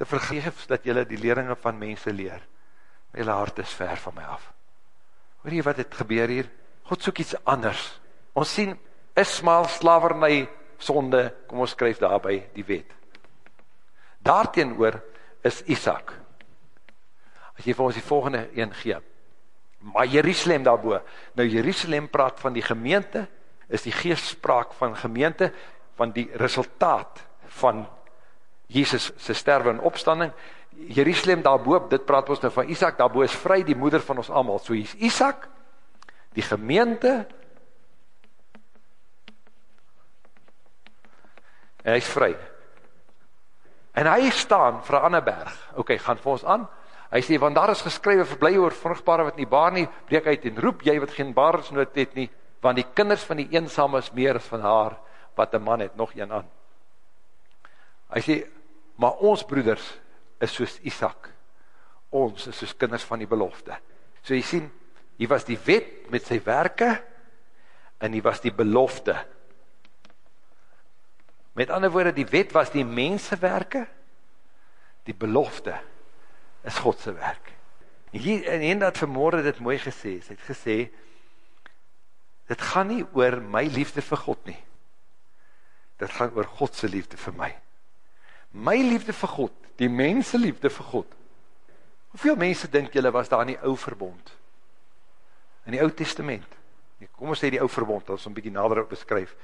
Speaker 1: te vergeef dat jylle die leringe van mense leer, my jylle hart is ver van my af. Hoor jy wat het gebeur hier? God soek iets anders. Ons sien, Ismael, slavernij, sonde, kom ons skryf daarby die wet. Daarteen oor is Isaac. As jy vir ons die volgende een gee, maar Jerusalem daarboe, nou Jerusalem praat van die gemeente, is die geestspraak van gemeente, van die resultaat van Jesus se sterwe en opstanding. Jerusalem daarbo, dit praat ons nou van Isak, daarbo is vry die moeder van ons almal. So hier's Isak, die gemeente. En hy's vry. En hy staan vir 'n ander berg. OK, gaan vir ons aan. Hy sê want daar is geskrywe verbly oor vrugbare wat nie baar nie, breek uit en roep jy wat geen baars nood het nie, want die kinders van die eensame is meer as van haar wat 'n man het, nog een aan. Hy sê maar ons broeders is soos Isak. Ons is soos kinders van die belofte. So jy sien, hier was die wet met sy werke en hier was die belofte. Met ander woorde, die wet was die mensewerke, die belofte is Godse werk. Hier, en en dat vanmorgen dit mooi gesê is, het gesê, dit gaan nie oor my liefde vir God nie, dit gaan oor Godse liefde vir my. My liefde vir God, die mense liefde vir God. Hoeveel mense dink julle was daar in die ou verbond? In die ou testament? Nee, kom ons sê die ou verbond, ons een bykie nader beskryf,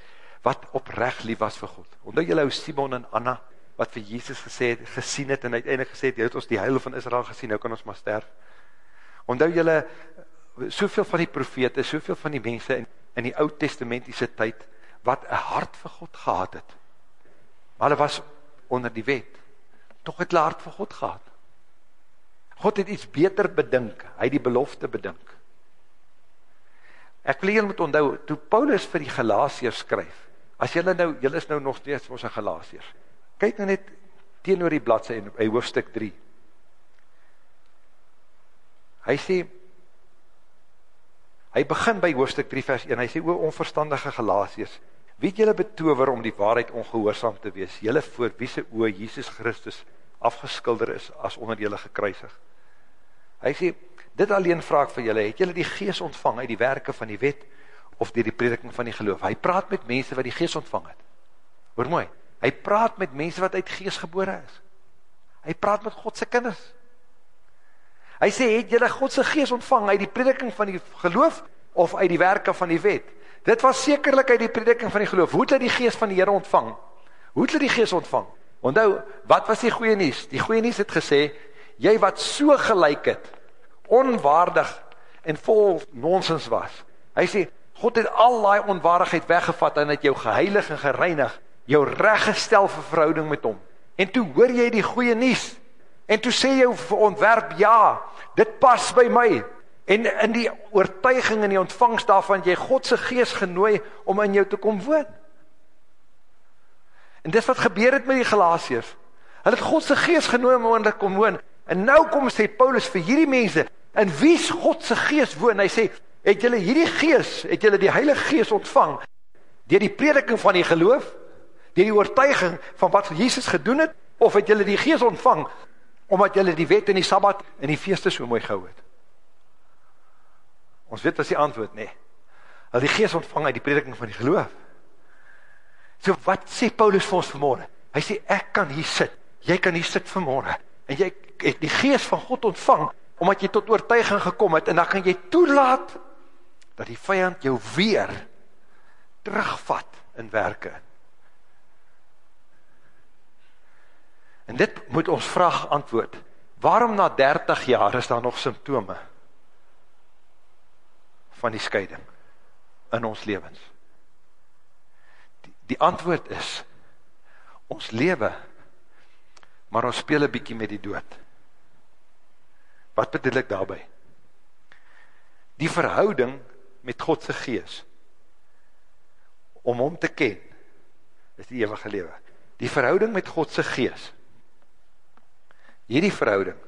Speaker 1: wat oprecht lief was vir God. Omdat julle ou Simon en Anna, wat vir Jesus gesê het, gesien het, en uiteindelik gesê het, jy het ons die heil van Israel gesien, nou kan ons maar sterf. Omdat julle, soveel van die profete, soveel van die mense in, in die oud testamentiese tyd, wat een hart vir God gehad het. Maar hulle was onder die wet, toch het laard vir God gehad. God het iets beter bedink, hy die belofte bedink. Ek wil hier moet onthou, toe Paulus vir die Galatiërs skryf, as jylle nou, jylle is nou nog steeds ons een Galatiërs, kyk nou net teen oor die bladse in, in hoofdstuk 3. Hy sê, hy begin by hoofdstuk 3 vers 1, hy sê, o onverstandige Galatiërs, Wie het julle betover om die waarheid ongehoorzaam te wees? Julle voor wie se oor Jesus Christus afgeskilder is as onder julle gekruisig. Hy sê, dit alleen vraag vir julle, het julle die gees ontvang uit die werke van die wet of dier die prediking van die geloof? Hy praat met mense wat die gees ontvang het. Hoor mooi, hy praat met mense wat uit gees gebore is. Hy praat met Godse kinders. Hy sê, het julle Godse gees ontvang uit die prediking van die geloof of uit die werke van die wet? Dit was sekerlik uit die prediking van die geloof. Hoe het hulle die geest van die Heere ontvang? Hoe het hulle die geest ontvang? Onthou, wat was die goeie nies? Die goeie nies het gesê, jy wat so gelijk het, onwaardig en vol nonsens was. Hy sê, God het al die onwaardigheid weggevat en het jou geheilig en gereinig, jou reggestel vir verhouding met hom. En toe hoor jy die goeie nies, en toe sê jou ontwerp, ja, dit pas by my, En in die oortuiging en die ontvangst daarvan, jy Godse geest genooi om in jou te kom woon. En dis wat gebeur het met die Galatiërs. Hulle het Godse geest genooi om in te kom woon. En nou kom sê Paulus vir hierdie mense, in wie is Godse geest woon? Hy sê, het julle hierdie geest, het julle die heilige geest ontvang, dier die prediking van die geloof, dier die oortuiging van wat Jesus gedoen het, of het julle die geest ontvang, omdat julle die wet en die sabbat en die feeste so mooi gehou het? Ons weet wat die antwoord, nee. Hulle die geest ontvang uit die prediking van die geloof. So wat sê Paulus vir ons vanmorgen? Hy sê, ek kan hier sit, jy kan hier sit vanmorgen, en jy het die geest van God ontvang, omdat jy tot oortuiging gekom het, en dan kan jy toelaat, dat die vijand jou weer terugvat in werke. En dit moet ons vraag antwoord, waarom na 30 jaar is daar nog symptome? van die scheiding in ons levens? Die, die antwoord is, ons lewe, maar ons speel een bykie met die dood. Wat bedoel ek daarby? Die verhouding met Godse gees, om hom te ken, is die eeuwige lewe. Die verhouding met Godse gees, hierdie verhouding,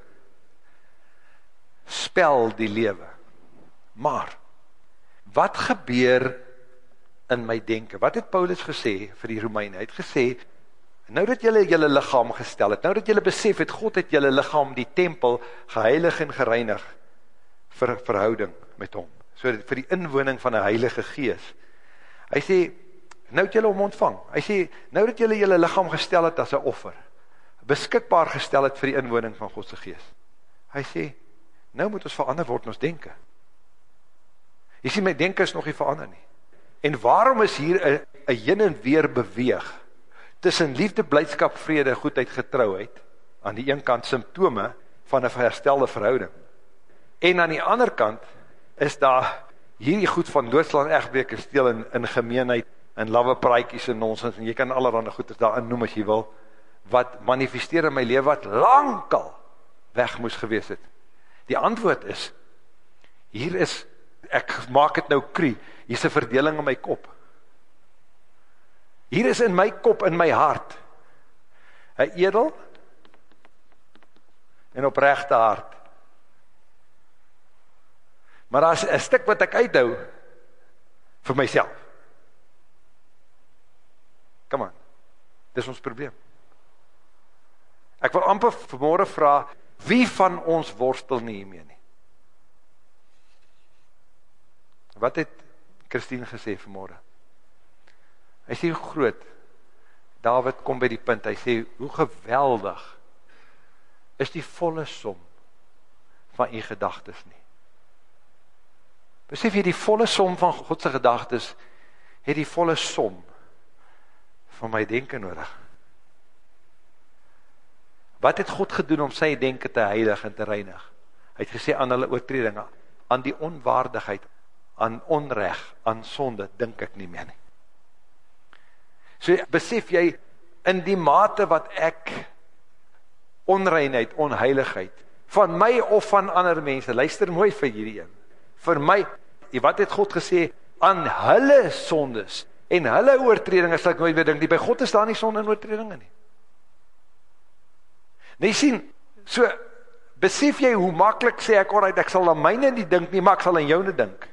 Speaker 1: spel die lewe, maar, wat gebeur in my denken. Wat het Paulus gesê vir die Romeine? Hy het gesê, nou dat jylle jylle lichaam gestel het, nou dat jylle besef het, God het jylle lichaam, die tempel, geheilig en gereinig, vir verhouding met hom, so vir die inwoning van een heilige gees. Hy sê, nou het jylle om ontvang, hy sê, nou dat jylle jylle lichaam gestel het as een offer, beskikbaar gestel het vir die inwoning van Godse gees. Hy sê, nou moet ons verander word in ons denken. Jy sê, my denken is nog nie verander nie. En waarom is hier een jyn en weer beweeg, tussen liefde, blijdskap, vrede, goedheid, getrouheid, aan die een kant symptome van een herstelde verhouding. En aan die ander kant is daar hierdie goed van doodslaan echtbreke steel in, in gemeenheid, in lawe praaikies en nonsens, en jy kan allerhande goeders daar noem as jy wil, wat manifesteer in my leven wat lang al weg moes gewees het. Die antwoord is, hier is, ek maak het nou krie, hier is een verdeling in my kop. Hier is in my kop, in my hart, een edel en oprechte hart. Maar daar is een stuk wat ek uithou vir myself. Come on, dit is ons probleem. Ek wil amper vanmorgen vraag, wie van ons worstel nie hiermee nie? Wat het Christine gesê vanmorgen? Hy sê hoe groot, David kom by die punt, hy sê hoe geweldig is die volle som van die gedagtes nie. Besef jy die volle som van Godse gedagtes, het die volle som van my denken nodig. Wat het God gedoen om sy denken te heilig en te reinig? Hy het gesê aan hulle oortredinge, aan die onwaardigheid, aan onrecht, aan sonde, denk ek nie meer nie. So besef jy, in die mate wat ek onreinheid, onheiligheid, van my of van ander mense, luister mooi vir hierdie een, vir my, wat het God gesê, aan hulle sondes, en hulle oortredinge, sal ek nooit weer dink, nie, by God is daar nie sonde en oortredinge nie. Nee, sien, so, besef jy hoe makkelijk sê ek, alright, ek sal aan myne nie dink nie, maar ek sal aan jou nie dink.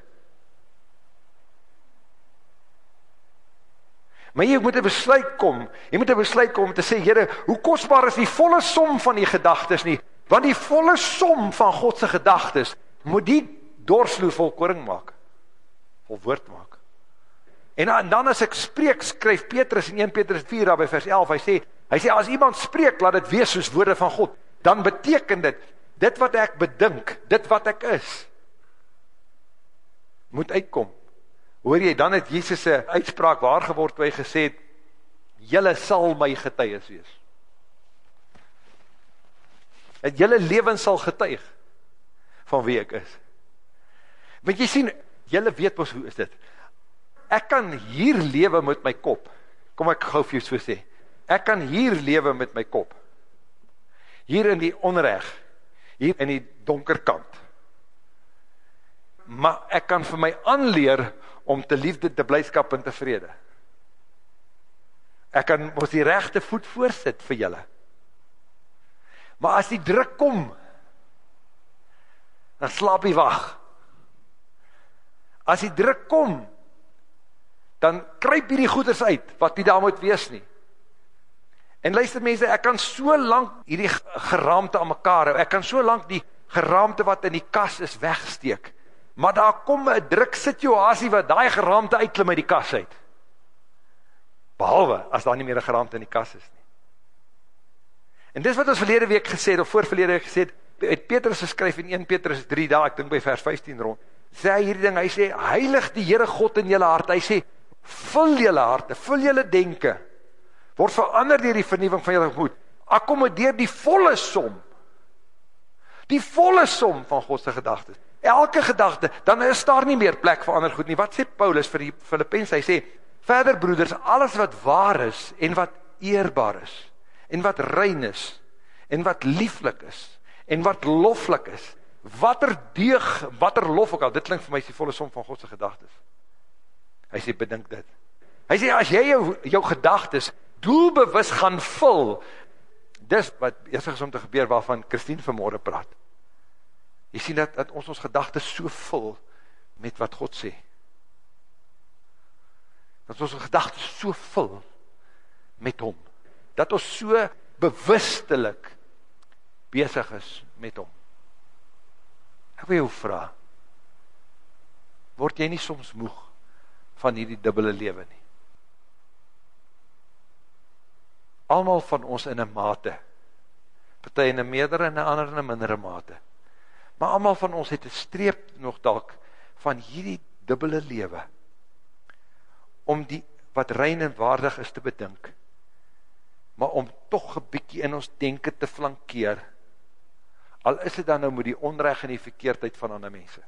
Speaker 1: Maar jy moet een besluit kom, jy moet een besluit kom te sê, Heere, hoe kostbaar is die volle som van die gedagtes nie, want die volle som van Godse gedagtes, moet die doorsloe volkoring maak, vol woord maak. En dan as ek spreek, skryf Petrus in 1 Petrus 4, by vers 11, hy sê, hy sê, as iemand spreek, laat het wees soos woorde van God, dan beteken dit, dit wat ek bedink, dit wat ek is, moet uitkom, Hoor jy, dan het Jesus se uitspraak waar geword toe hy gesê het, julle sal my getuies wees. Het julle lewens sal getuig van wie ek is. Want jy sien, julle weet mos hoe is dit. Ek kan hier lewe met my kop. Kom ek gou vir jou so sê. Ek kan hier lewe met my kop. Hier in die onreg, hier in die donker kant. Maar ek kan vir my aanleer om te liefde, te blijdskap en te vrede. Ek kan ons die rechte voet voorsit vir julle. Maar as die druk kom, dan slaap die wacht. As die druk kom, dan kryp hier die goeders uit, wat die daar moet wees nie. En luister mense, ek kan so lang hierdie geraamte aan mekaar, ek kan so lang die geraamte wat in die kas is wegsteek, maar daar kom een druk situasie wat die geraamte uitklim uit die kas uit. Behalwe, as daar nie meer een geraamte in die kas is nie. En dis wat ons verlede week gesê het, of voor verlede week gesê het, het Petrus geskryf in 1 Petrus 3 daar, ek dink by vers 15 rond, sê hy hierdie ding, hy sê, heilig die Heere God in jylle hart, hy sê, vul jylle harte, vul jylle denken, word verander dier die vernieuwing van jylle gemoed, akkomodeer die volle som, die volle som van Godse gedagtes, elke gedachte, dan is daar nie meer plek vir ander goed nie. Wat sê Paulus vir die Philippens? Hy sê, verder broeders, alles wat waar is, en wat eerbaar is, en wat rein is, en wat lieflik is, en wat loflik is, wat er deeg, wat er lof ook al, dit klink vir my is die volle som van Godse gedagtes. Hy sê, bedink dit. Hy sê, as jy jou, jou gedagtes doelbewus gaan vul, dis wat eerst is om te gebeur waarvan Christine vanmorgen praat. Jy sien dat, dat ons ons gedachte so vul met wat God sê. dat ons gedachte so vul met hom, dat ons so bewustelik bezig is met hom. Ek wil jou vraag, word jy nie soms moeg van hierdie dubbele lewe nie? Almal van ons in een mate, partij in een meerdere en een ander in een mindere mate, maar almal van ons het een streep nog dalk van hierdie dubbele lewe, om die wat rein en waardig is te bedink, maar om toch een bykie in ons denken te flankeer, al is het dan nou met die onrecht en die verkeerdheid van ander mense.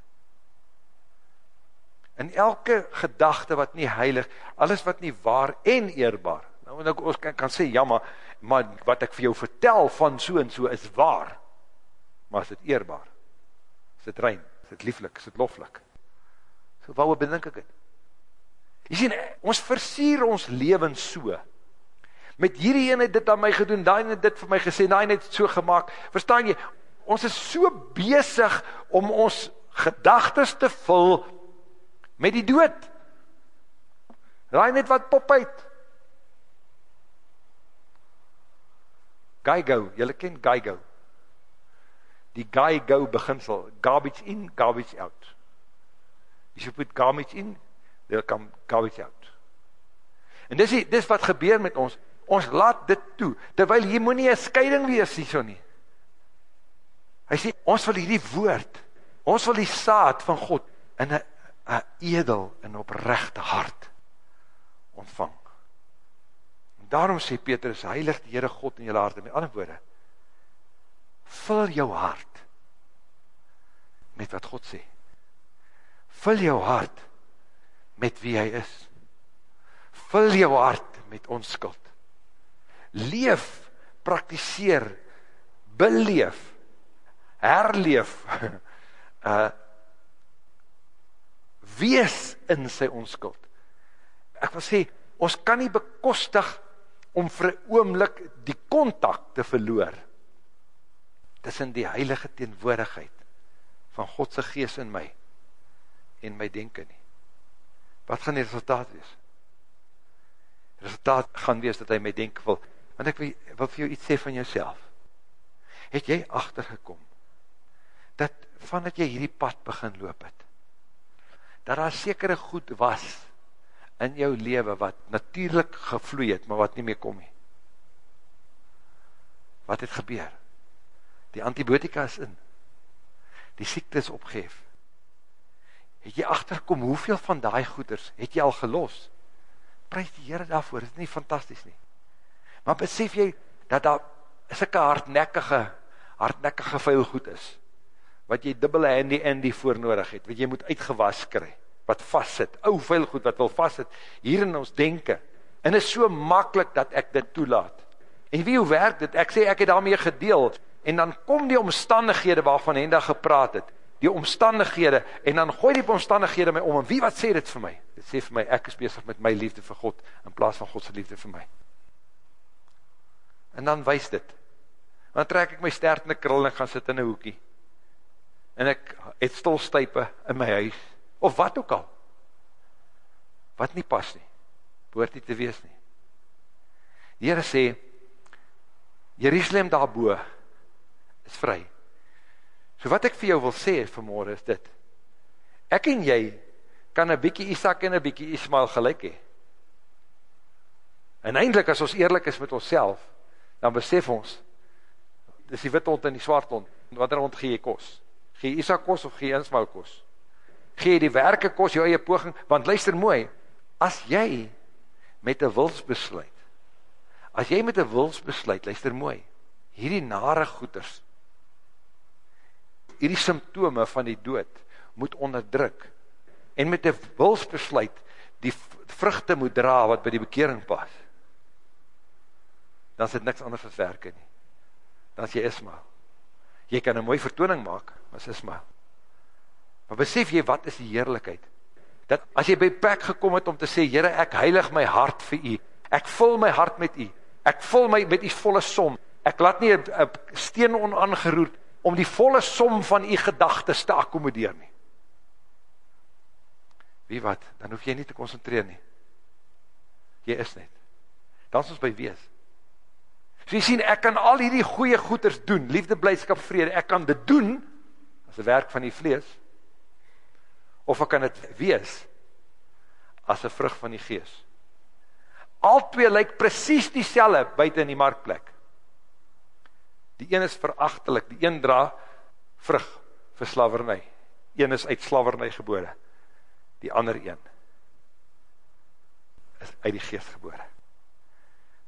Speaker 1: In elke gedachte wat nie heilig, alles wat nie waar en eerbaar, nou ons kan, kan sê, ja, maar, maar wat ek vir jou vertel van so en so is waar, maar is het eerbaar, is het rein, is het lieflik, is het loflik, so wou bedink ek het, jy sien, ons versier ons leven so, met hierdie ene dit aan my gedoen, die ene dit vir my gesê, die ene het so gemaakt, verstaan jy, ons is so bezig om ons gedagtes te vul met die dood. Raai net wat pop uit. Geigo, jylle ken Geigo. Die Geigo beginsel, garbage in, garbage out. As you put garbage in, there come garbage out. En dis, dis wat gebeur met ons, ons laat dit toe, terwyl hier moet nie een scheiding wees, nie so nie. Hy sê, ons wil hierdie woord, ons wil die saad van God in een edel en oprechte hart ontvang. Daarom sê Petrus, heilig die Heere God in jylle hart, met ander woorde, vul jou hart met wat God sê. Vul jou hart met wie hy is. Vul jou hart met onskuld. Leef, praktiseer, beleef, herleef, [LAUGHS] uh, wees in sy onskuld. Ek wil sê, ons kan nie bekostig om vir oomlik die contact te verloor tussen die heilige teenwoordigheid van Godse geest in my en my denken nie. Wat gaan die resultaat wees? Resultaat gaan wees dat hy my denken wil, want ek wil, wil vir jou iets sê van jouself. Het jy achtergekom dat vanat jy hierdie pad begin loop het, dat daar sekere goed was in jou leven wat natuurlijk gevloei het, maar wat nie meer kom nie. Wat het gebeur? Die antibiotika is in. Die siekte is opgeef. Het jy achterkom, hoeveel van die goeders het jy al gelos? Prijs die Heere daarvoor, het is nie fantastisch nie. Maar besef jy, dat daar ek hardnekkige, hardnekkige vuil goed is, wat jy dubbele handy en die voor nodig het, wat jy moet uitgewas kry, wat vast sit, ou veel goed wat wil vast sit, hier in ons denken, en is so makkelijk dat ek dit toelaat, en wie hoe werk dit, ek sê ek het daarmee gedeel, en dan kom die omstandighede waarvan Henda gepraat het, die omstandighede, en dan gooi die omstandighede my om, en wie wat sê dit vir my? Dit sê vir my, ek is bezig met my liefde vir God, in plaas van Godse liefde vir my. En dan wees dit, dan trek ek my stert in die krul, en ek gaan sit in die hoekie, en ek het stolstuipe in my huis, of wat ook al, wat nie pas nie, behoort nie te wees nie. Die Heere sê, Jerusalem daarboe is vry. So wat ek vir jou wil sê vanmorgen is dit, ek en jy kan een bykie Isaac en een bykie Ismael gelijk hee. En eindelijk as ons eerlijk is met ons dan besef ons, dis die wit hond en die zwart hond, wat er hond gee kos? Gee Isaac kos of gee Ismael kos? Gee die werke kos, jou eie poging, want luister mooi, as jy met een wilsbesluit, as jy met een wilsbesluit, luister mooi, hierdie nare goeders, hierdie symptome van die dood, moet onderdruk, en met een wilsbesluit, die vruchte moet dra, wat by die bekering pas, dan is dit niks anders as werke nie, dan is jy Ismael, jy kan een mooi vertooning maak, as Ismael. Maar besef jy, wat is die heerlijkheid? Dat as jy by plek gekom het om te sê, Heere, ek heilig my hart vir u, ek vul my hart met u, ek vul my met die volle som, ek laat nie een steen onaangeroerd, om die volle som van u gedagtes te akkomodeer nie. Wie wat, dan hoef jy nie te concentreer nie. Jy is net. Dan is ons by wees. So jy sien, ek kan al hierdie goeie goeders doen, liefde, blijdskap, vrede, ek kan dit doen, as een werk van die vlees, of ek kan dit wees, as een vrug van die gees. Al twee lyk precies die selle buiten in die marktplek. Die een is verachtelik, die een dra vrug vir slavernij. Een is uit slavernij gebore, die ander een is uit die geest gebore.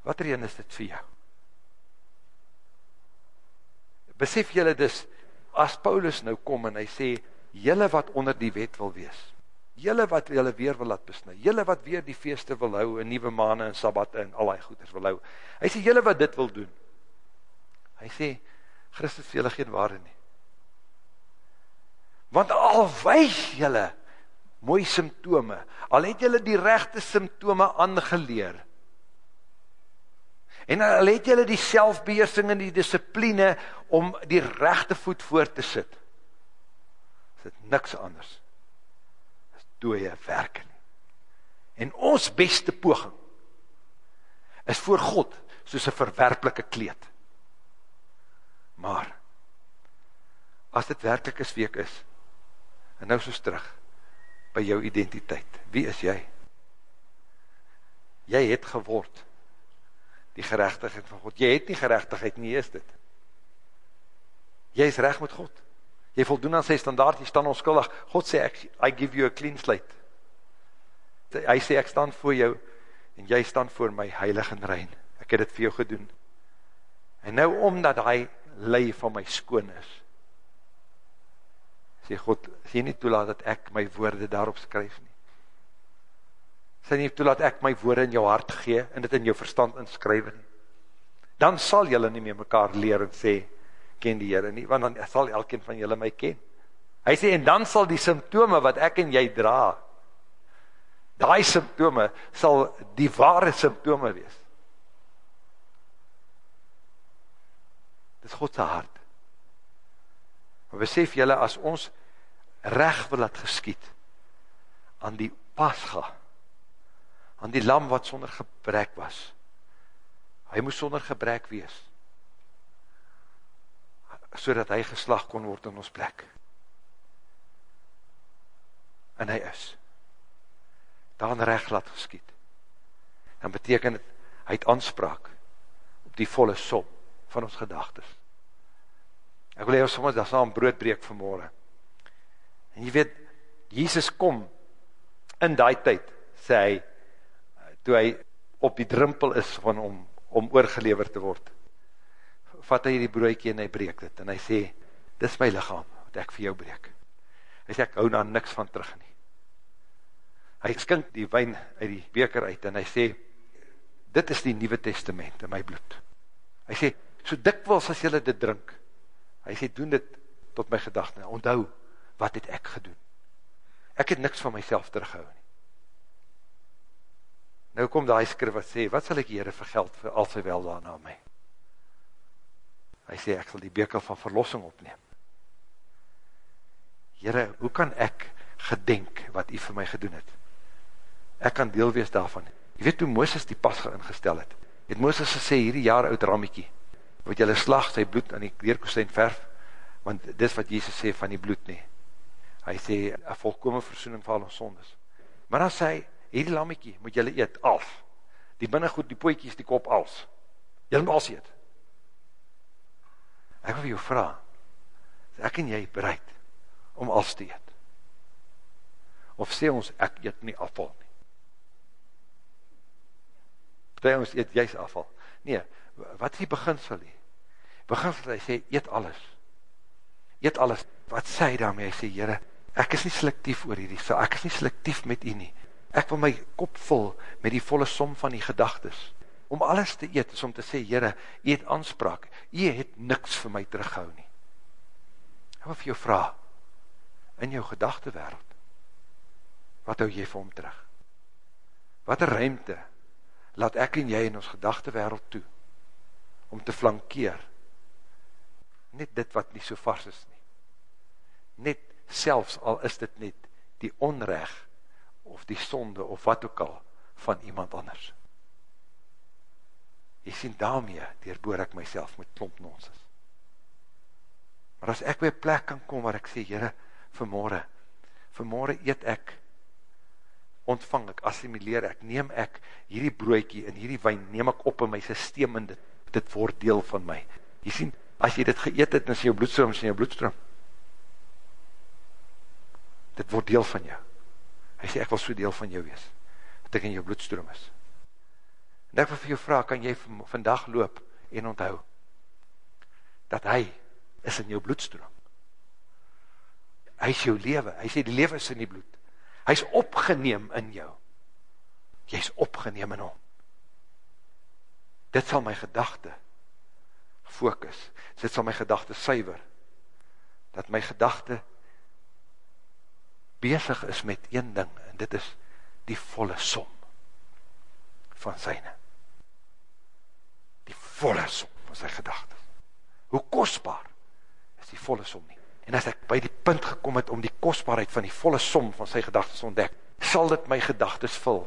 Speaker 1: Wat er een is dit vir jou? besef jylle dus, as Paulus nou kom en hy sê, jylle wat onder die wet wil wees, jylle wat jylle weer wil laat besnui, jylle wat weer die feeste wil hou, en nieuwe maane en sabbat en al die goeders wil hou, hy sê, jylle wat dit wil doen, hy sê, Christus vir jylle geen waarde nie, want al wees jylle mooi symptome, al het jylle die rechte symptome aangeleer, En al het julle die selfbeheersing en die discipline om die rechte voet voor te sit, is dit niks anders as dooie werken. En ons beste poging is voor God soos een verwerplike kleed. Maar, as dit werkelijk is wie ek is, en nou soos terug, by jou identiteit, wie is jy? Jy het geword, die gerechtigheid van God. Jy het nie gerechtigheid nie, is dit. Jy is recht met God. Jy voldoen aan sy standaard, jy staan onskuldig. God sê, ek, I give you a clean slate. Hy sê, ek staan voor jou, en jy staan voor my heilig en rein. Ek het het vir jou gedoen. En nou, omdat hy lei van my skoon is, sê God, sê nie toelaat dat ek my woorde daarop skryf nie sy nie toelaat ek my woorde in jou hart gee, en dit in jou verstand inskrywe nie. Dan sal jylle nie meer mekaar leer en sê, ken die Heere nie, want dan sal elkeen van jylle my ken. Hy sê, en dan sal die symptome wat ek en jy dra, die symptome sal die ware symptome wees. Dit is Godse hart. Maar besef jylle, as ons recht wil het geskiet, aan die pasga, aan die lam wat sonder gebrek was. Hy moes sonder gebrek wees, so dat hy geslag kon word in ons plek. En hy is. Daan recht laat geskiet. Dan beteken het, hy het aanspraak op die volle som van ons gedagtes. Ek wil even soms dat saam broodbreek vanmorgen. En jy weet, Jesus kom in die tyd, sê hy, toe hy op die drimpel is van om, om oorgelever te word, vat hy die broekie en hy breek dit, en hy sê, dis my lichaam, wat ek vir jou breek. Hy sê, ek hou na niks van terug nie. Hy skink die wijn uit die beker uit, en hy sê, dit is die nieuwe testament in my bloed. Hy sê, so dikwils as jylle dit drink, hy sê, doen dit tot my gedachte, onthou, wat het ek gedoen? Ek het niks van myself terughou nie. Nou kom die skrif wat sê, wat sal ek Heere vergeld vir al sy wel daarna my? Hy sê, ek sal die bekel van verlossing opneem. Heere, hoe kan ek gedenk wat u vir my gedoen het? Ek kan deel wees daarvan. Jy weet hoe Mooses die pas ingestel het. Het Mooses gesê, hierdie jaar oud rammiekie, wat jylle slag sy bloed aan die leerkoestijn verf, want dis wat Jesus sê van die bloed nie. Hy sê, een volkome versoening van ons sondes. Maar dan sê hy, hierdie lammiekie moet julle eet, als. Die binnengoed, die poekies, die kop, als. Julle moet als eet. Ek wil jou vraag, is ek en jy bereid om als te eet? Of sê ons, ek eet nie afval nie? Partij ons eet juist afval. Nee, wat is die beginsel nie? Beginsel, hy sê, eet alles. Eet alles. Wat sê hy daarmee? Hy sê, jyre, ek is nie selectief oor hierdie, so ek is nie selectief met u nie. Ek wil my kop vol met die volle som van die gedagtes. Om alles te eet is om te sê, Heere, jy het aanspraak, jy het niks vir my terughou nie. Ek wil vir jou vraag, in jou gedachte wereld, wat hou jy vir hom terug? Wat een ruimte laat ek en jy in ons gedachte wereld toe, om te flankeer, net dit wat nie so vars is nie. Net selfs al is dit net die onrecht of die sonde of wat ook al van iemand anders. Jy sien daarmee, deurboor ek myself met klomp nonsens. Maar as ek by plek kan kom waar ek sê, Heere, vanmorgen, vanmorgen eet ek, ontvang ek, assimileer ek, neem ek hierdie broekie en hierdie wijn, neem ek op in my systeem en dit, dit word deel van my. Jy sien, as jy dit geëet het, dan is jou bloedstroom, is jou bloedstroom. Dit word deel van jou. Hy sê, ek wil so deel van jou wees, dat ek in jou bloedstroom is. En ek wil vir jou vraag, kan jy vandag loop en onthou, dat hy is in jou bloedstroom. Hy is jou leven, hy sê die leven is in die bloed. Hy is opgeneem in jou. Jy is opgeneem in hom. Dit sal my gedachte focus, dit sal my gedachte suiver, dat my gedachte bezig is met een ding, en dit is die volle som van syne die volle som van sy gedagtes. Hoe kostbaar is die volle som nie. En as ek by die punt gekom het om die kostbaarheid van die volle som van sy gedagtes ontdek, sal dit my gedagtes vul.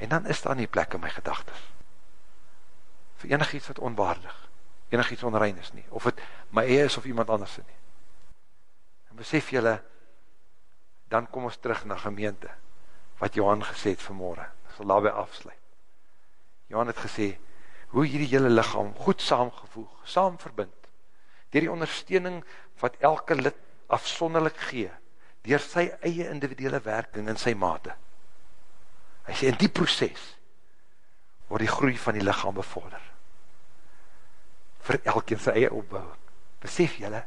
Speaker 1: En dan is daar nie plek in my gedagtes. Vir enig iets wat onwaardig, enig iets onrein is nie, of het my eie is of iemand anders nie. En besef jylle, dan kom ons terug na gemeente, wat Johan gesê het vanmorgen, sal daarby afsluit. Johan het gesê, hoe hierdie hele lichaam goed saamgevoeg, saam verbind, dier die ondersteuning wat elke lid afsonderlik gee, dier sy eie individuele werking in sy mate. Hy sê, in die proces, word die groei van die lichaam bevorder, vir elke sy eie opbouwing. Besef jylle,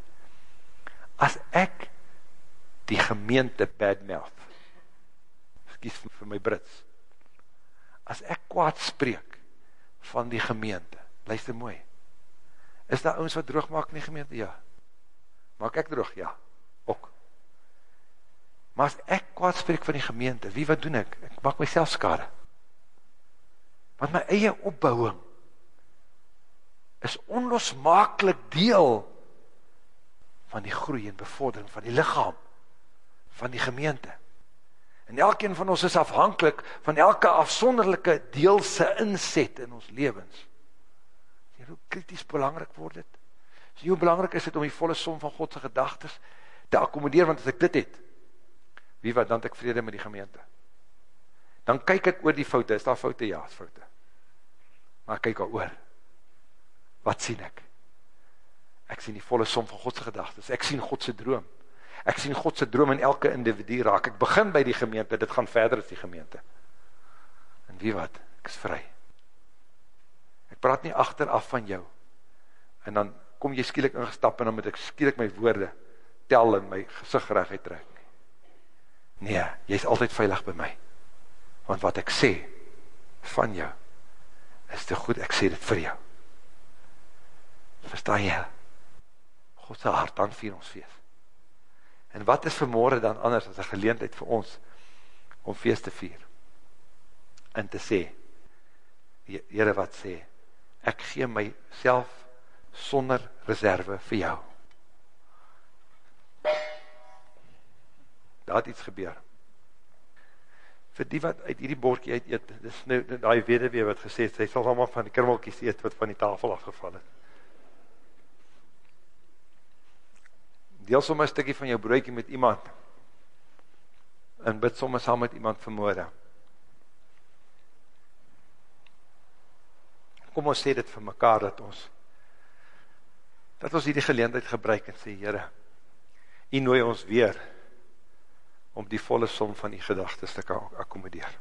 Speaker 1: as ek die gemeente badmouth, skies vir my Brits, as ek kwaad spreek, van die gemeente. Luister mooi. Is daar ons wat droog maak in die gemeente? Ja. Maak ek droog? Ja. Ook. Maar as ek kwaad spreek van die gemeente, wie wat doen ek? Ek maak myself skade. Want my eie opbouwing is onlosmakelijk deel van die groei en bevordering van die lichaam van die gemeente. En elkeen van ons is afhankelijk van elke afsonderlijke deelse inzet in ons levens. Sien hoe kritisch belangrijk word dit? Sien hoe belangrijk is dit om die volle som van Godse gedagtes te accommodeer, want as ek dit het, wie wat, dan het ek vrede met die gemeente. Dan kyk ek oor die foute, is daar foute? Ja, is foute. Maar kyk al oor. Wat sien ek? Ek sien die volle som van Godse gedagtes, ek sien Godse droom, ek sien Godse droom in elke individu raak, ek begin by die gemeente, dit gaan verder as die gemeente, en wie wat, ek is vry, ek praat nie achteraf van jou, en dan kom jy skielik ingestap, en dan moet ek skielik my woorde, tel in my gezicht recht uittrek, nee, jy is altyd veilig by my, want wat ek sê, van jou, is te goed, ek sê dit vir jou, verstaan jy, Godse hart aan vier ons feest, En wat is vanmorgen dan anders as een geleendheid vir ons om feest te vier? En te sê, Heere wat sê, ek gee my self sonder reserve vir jou. Daar het iets gebeur. Vir die wat uit hierdie boorkie uit eet, dit is nou die wederwee wat gesê, sy sal allemaal van die krummelkies eet wat van die tafel afgeval het. Deel soms een stikkie van jou broekie met iemand, en bid soms saam met iemand vermoorde. Kom ons sê dit vir mekaar, dat ons, dat ons hierdie geleendheid gebruik en sê, Heere, jy nooi ons weer, om die volle som van die gedagtes te kan accommodeer.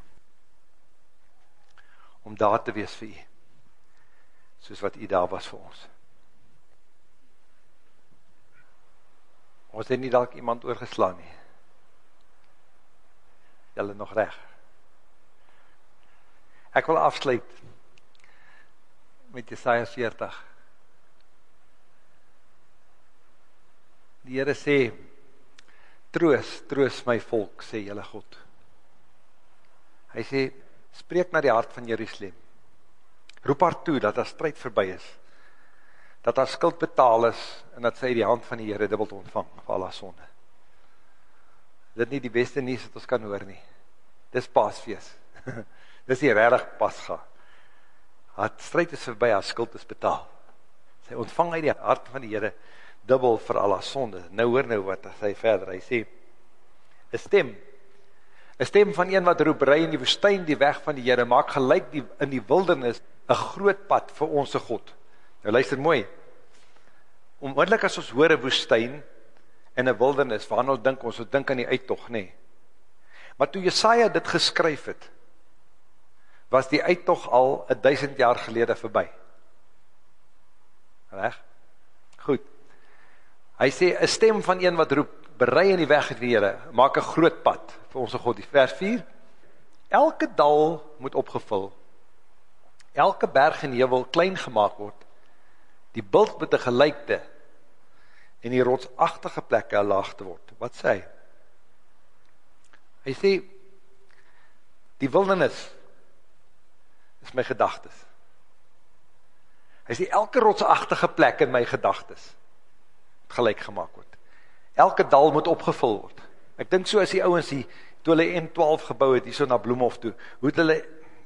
Speaker 1: Om daar te wees vir jy, soos wat jy daar was vir ons. Ons het nie dalk iemand oorgeslaan nie. Julle nog reg. Ek wil afsluit met Jesaja 40. Die Here sê: "Troos, troos my volk," sê julle God. Hy sê: "Spreek na die hart van Jerusalem. Roep haar toe dat haar stryd verby is." Dat haar skuld betaal is, en dat sy die hand van die Heere dubbeld ontvang, vir al haar sonde. Dit nie die beste nie, wat ons kan hoor nie. Dis paasfeest. [LAUGHS] Dis die redig pasga. haar strijd is voorbij, haar skuld is betaal. Sy ontvang uit die hart van die Heere, dubbel vir al haar sonde. Nou hoor nou wat hy verder, hy sê, een stem, een stem van een wat roep, rij in die woestijn die weg van die Heere, maak gelijk die, in die wildernis, een groot pad vir onze God. Nou luister mooi, onmiddellik as ons hoor een woestijn, en een wildernis, waar nou dink ons, ons dink aan die uittocht, nee. Maar toe Jesaja dit geskryf het, was die uittocht al een duisend jaar gelede voorbij. Reg? Goed. Hy sê, een stem van een wat roep, berei in die weg het die Heere, maak een groot pad vir onze God. Vers 4, elke dal moet opgevul, elke berg en hevel klein gemaakt word, die bult met die gelijkte, en die rotsachtige plekke laag te word. Wat sê hy? Hy sê, die wildernis is my gedagtes. Hy sê, elke rotsachtige plek in my gedagtes gelijk gemaakt word. Elke dal moet opgevul word. Ek dink so as die ouwens die, toe hulle N12 gebouw het, die so na Bloemhof toe, hoe het hulle,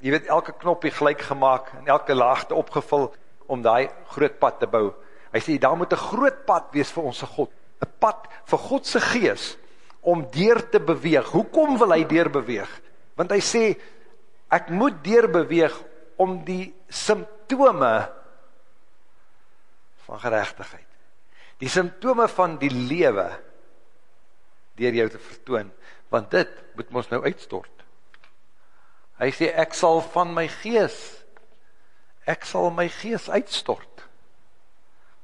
Speaker 1: jy weet, elke knopje gelijk gemaakt, en elke laagte opgevul, om die groot pad te bouw. Hy sê, daar moet een groot pad wees vir onze God. Een pad vir Godse gees, om deur te beweeg. Hoekom wil hy deur beweeg? Want hy sê, ek moet deur beweeg, om die symptome van gerechtigheid, die symptome van die lewe, dier jou te vertoon, want dit moet ons nou uitstort. Hy sê, ek sal van my gees, ek sal my gees uitstort,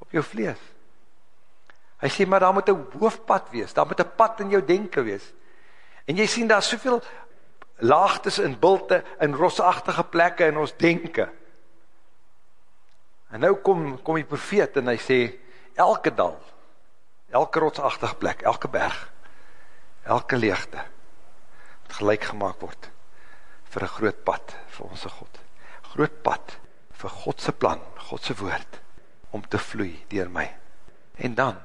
Speaker 1: op jou vlees. Hy sê, maar daar moet een hoofdpad wees, daar moet een pad in jou denken wees. En jy sien daar soveel laagtes en bulte en rosachtige plekke in ons denken. En nou kom, kom die profeet en hy sê, elke dal, elke rotsachtige plek, elke berg, elke leegte, het gelijk gemaakt word, vir een groot pad, vir onze God. Groot pad, vir Godse plan, Godse woord, om te vloei dier my. En dan,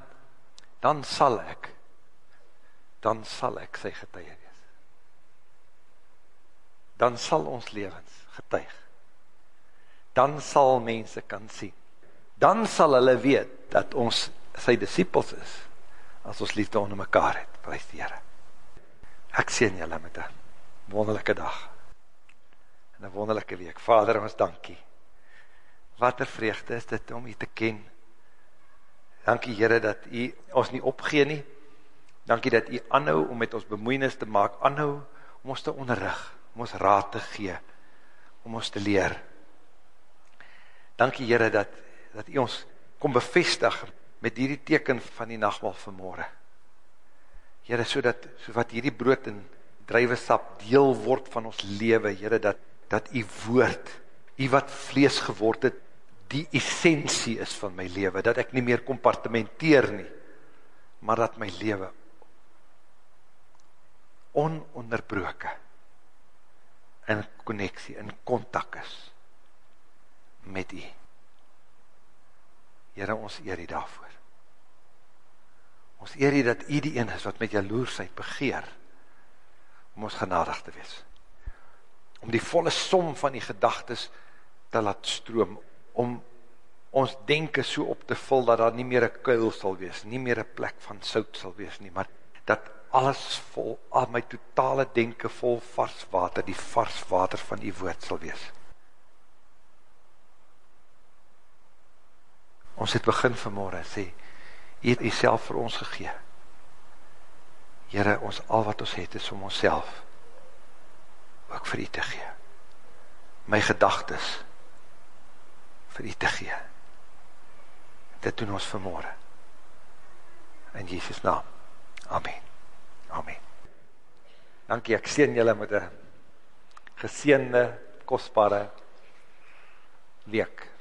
Speaker 1: dan sal ek, dan sal ek sy getuie wees. Dan sal ons levens getuig. Dan sal mense kan sien. Dan sal hulle weet dat ons sy disciples is, as ons liefde onder mekaar het, prijs die Heere. Ek sien julle met een wonderlijke dag, en een wonderlijke week. Vader, ons dankie, wat er vreugde is dit om u te ken. Dankie Heere dat u ons nie opgeen nie. Dankie dat u anhou om met ons bemoeienis te maak, anhou om ons te onderrig, om ons raad te gee, om ons te leer. Dankie Heere dat, dat u ons kom bevestig met hierdie teken van die nachtmal vanmorgen. Heere, so dat, so wat hierdie brood en drijwesap deel word van ons leven, Heere, dat, dat u woord, u wat vlees geword het, die essentie is van my leven, dat ek nie meer compartimenteer nie, maar dat my leven ononderbroke in connectie, in contact is met u. Heren, ons eer u daarvoor. Ons eer u dat u die een is wat met jaloersheid begeer om ons genadig te wees. Om die volle som van die gedagtes te laat stroom om ons denken so op te vul, dat daar nie meer een kuil sal wees, nie meer een plek van sout sal wees nie, maar dat alles vol, al my totale denken vol vars water, die vars water van die woord sal wees. Ons het begin vanmorgen, sê, jy het jy vir ons gegee. Heere, ons al wat ons het is om ons ook vir jy te gee. My gedagtes, vir u te gee. Dit doen ons vanmorgen. In Jesus naam. Amen. Amen. Dankie, ek sien julle met een geseende, kostbare week.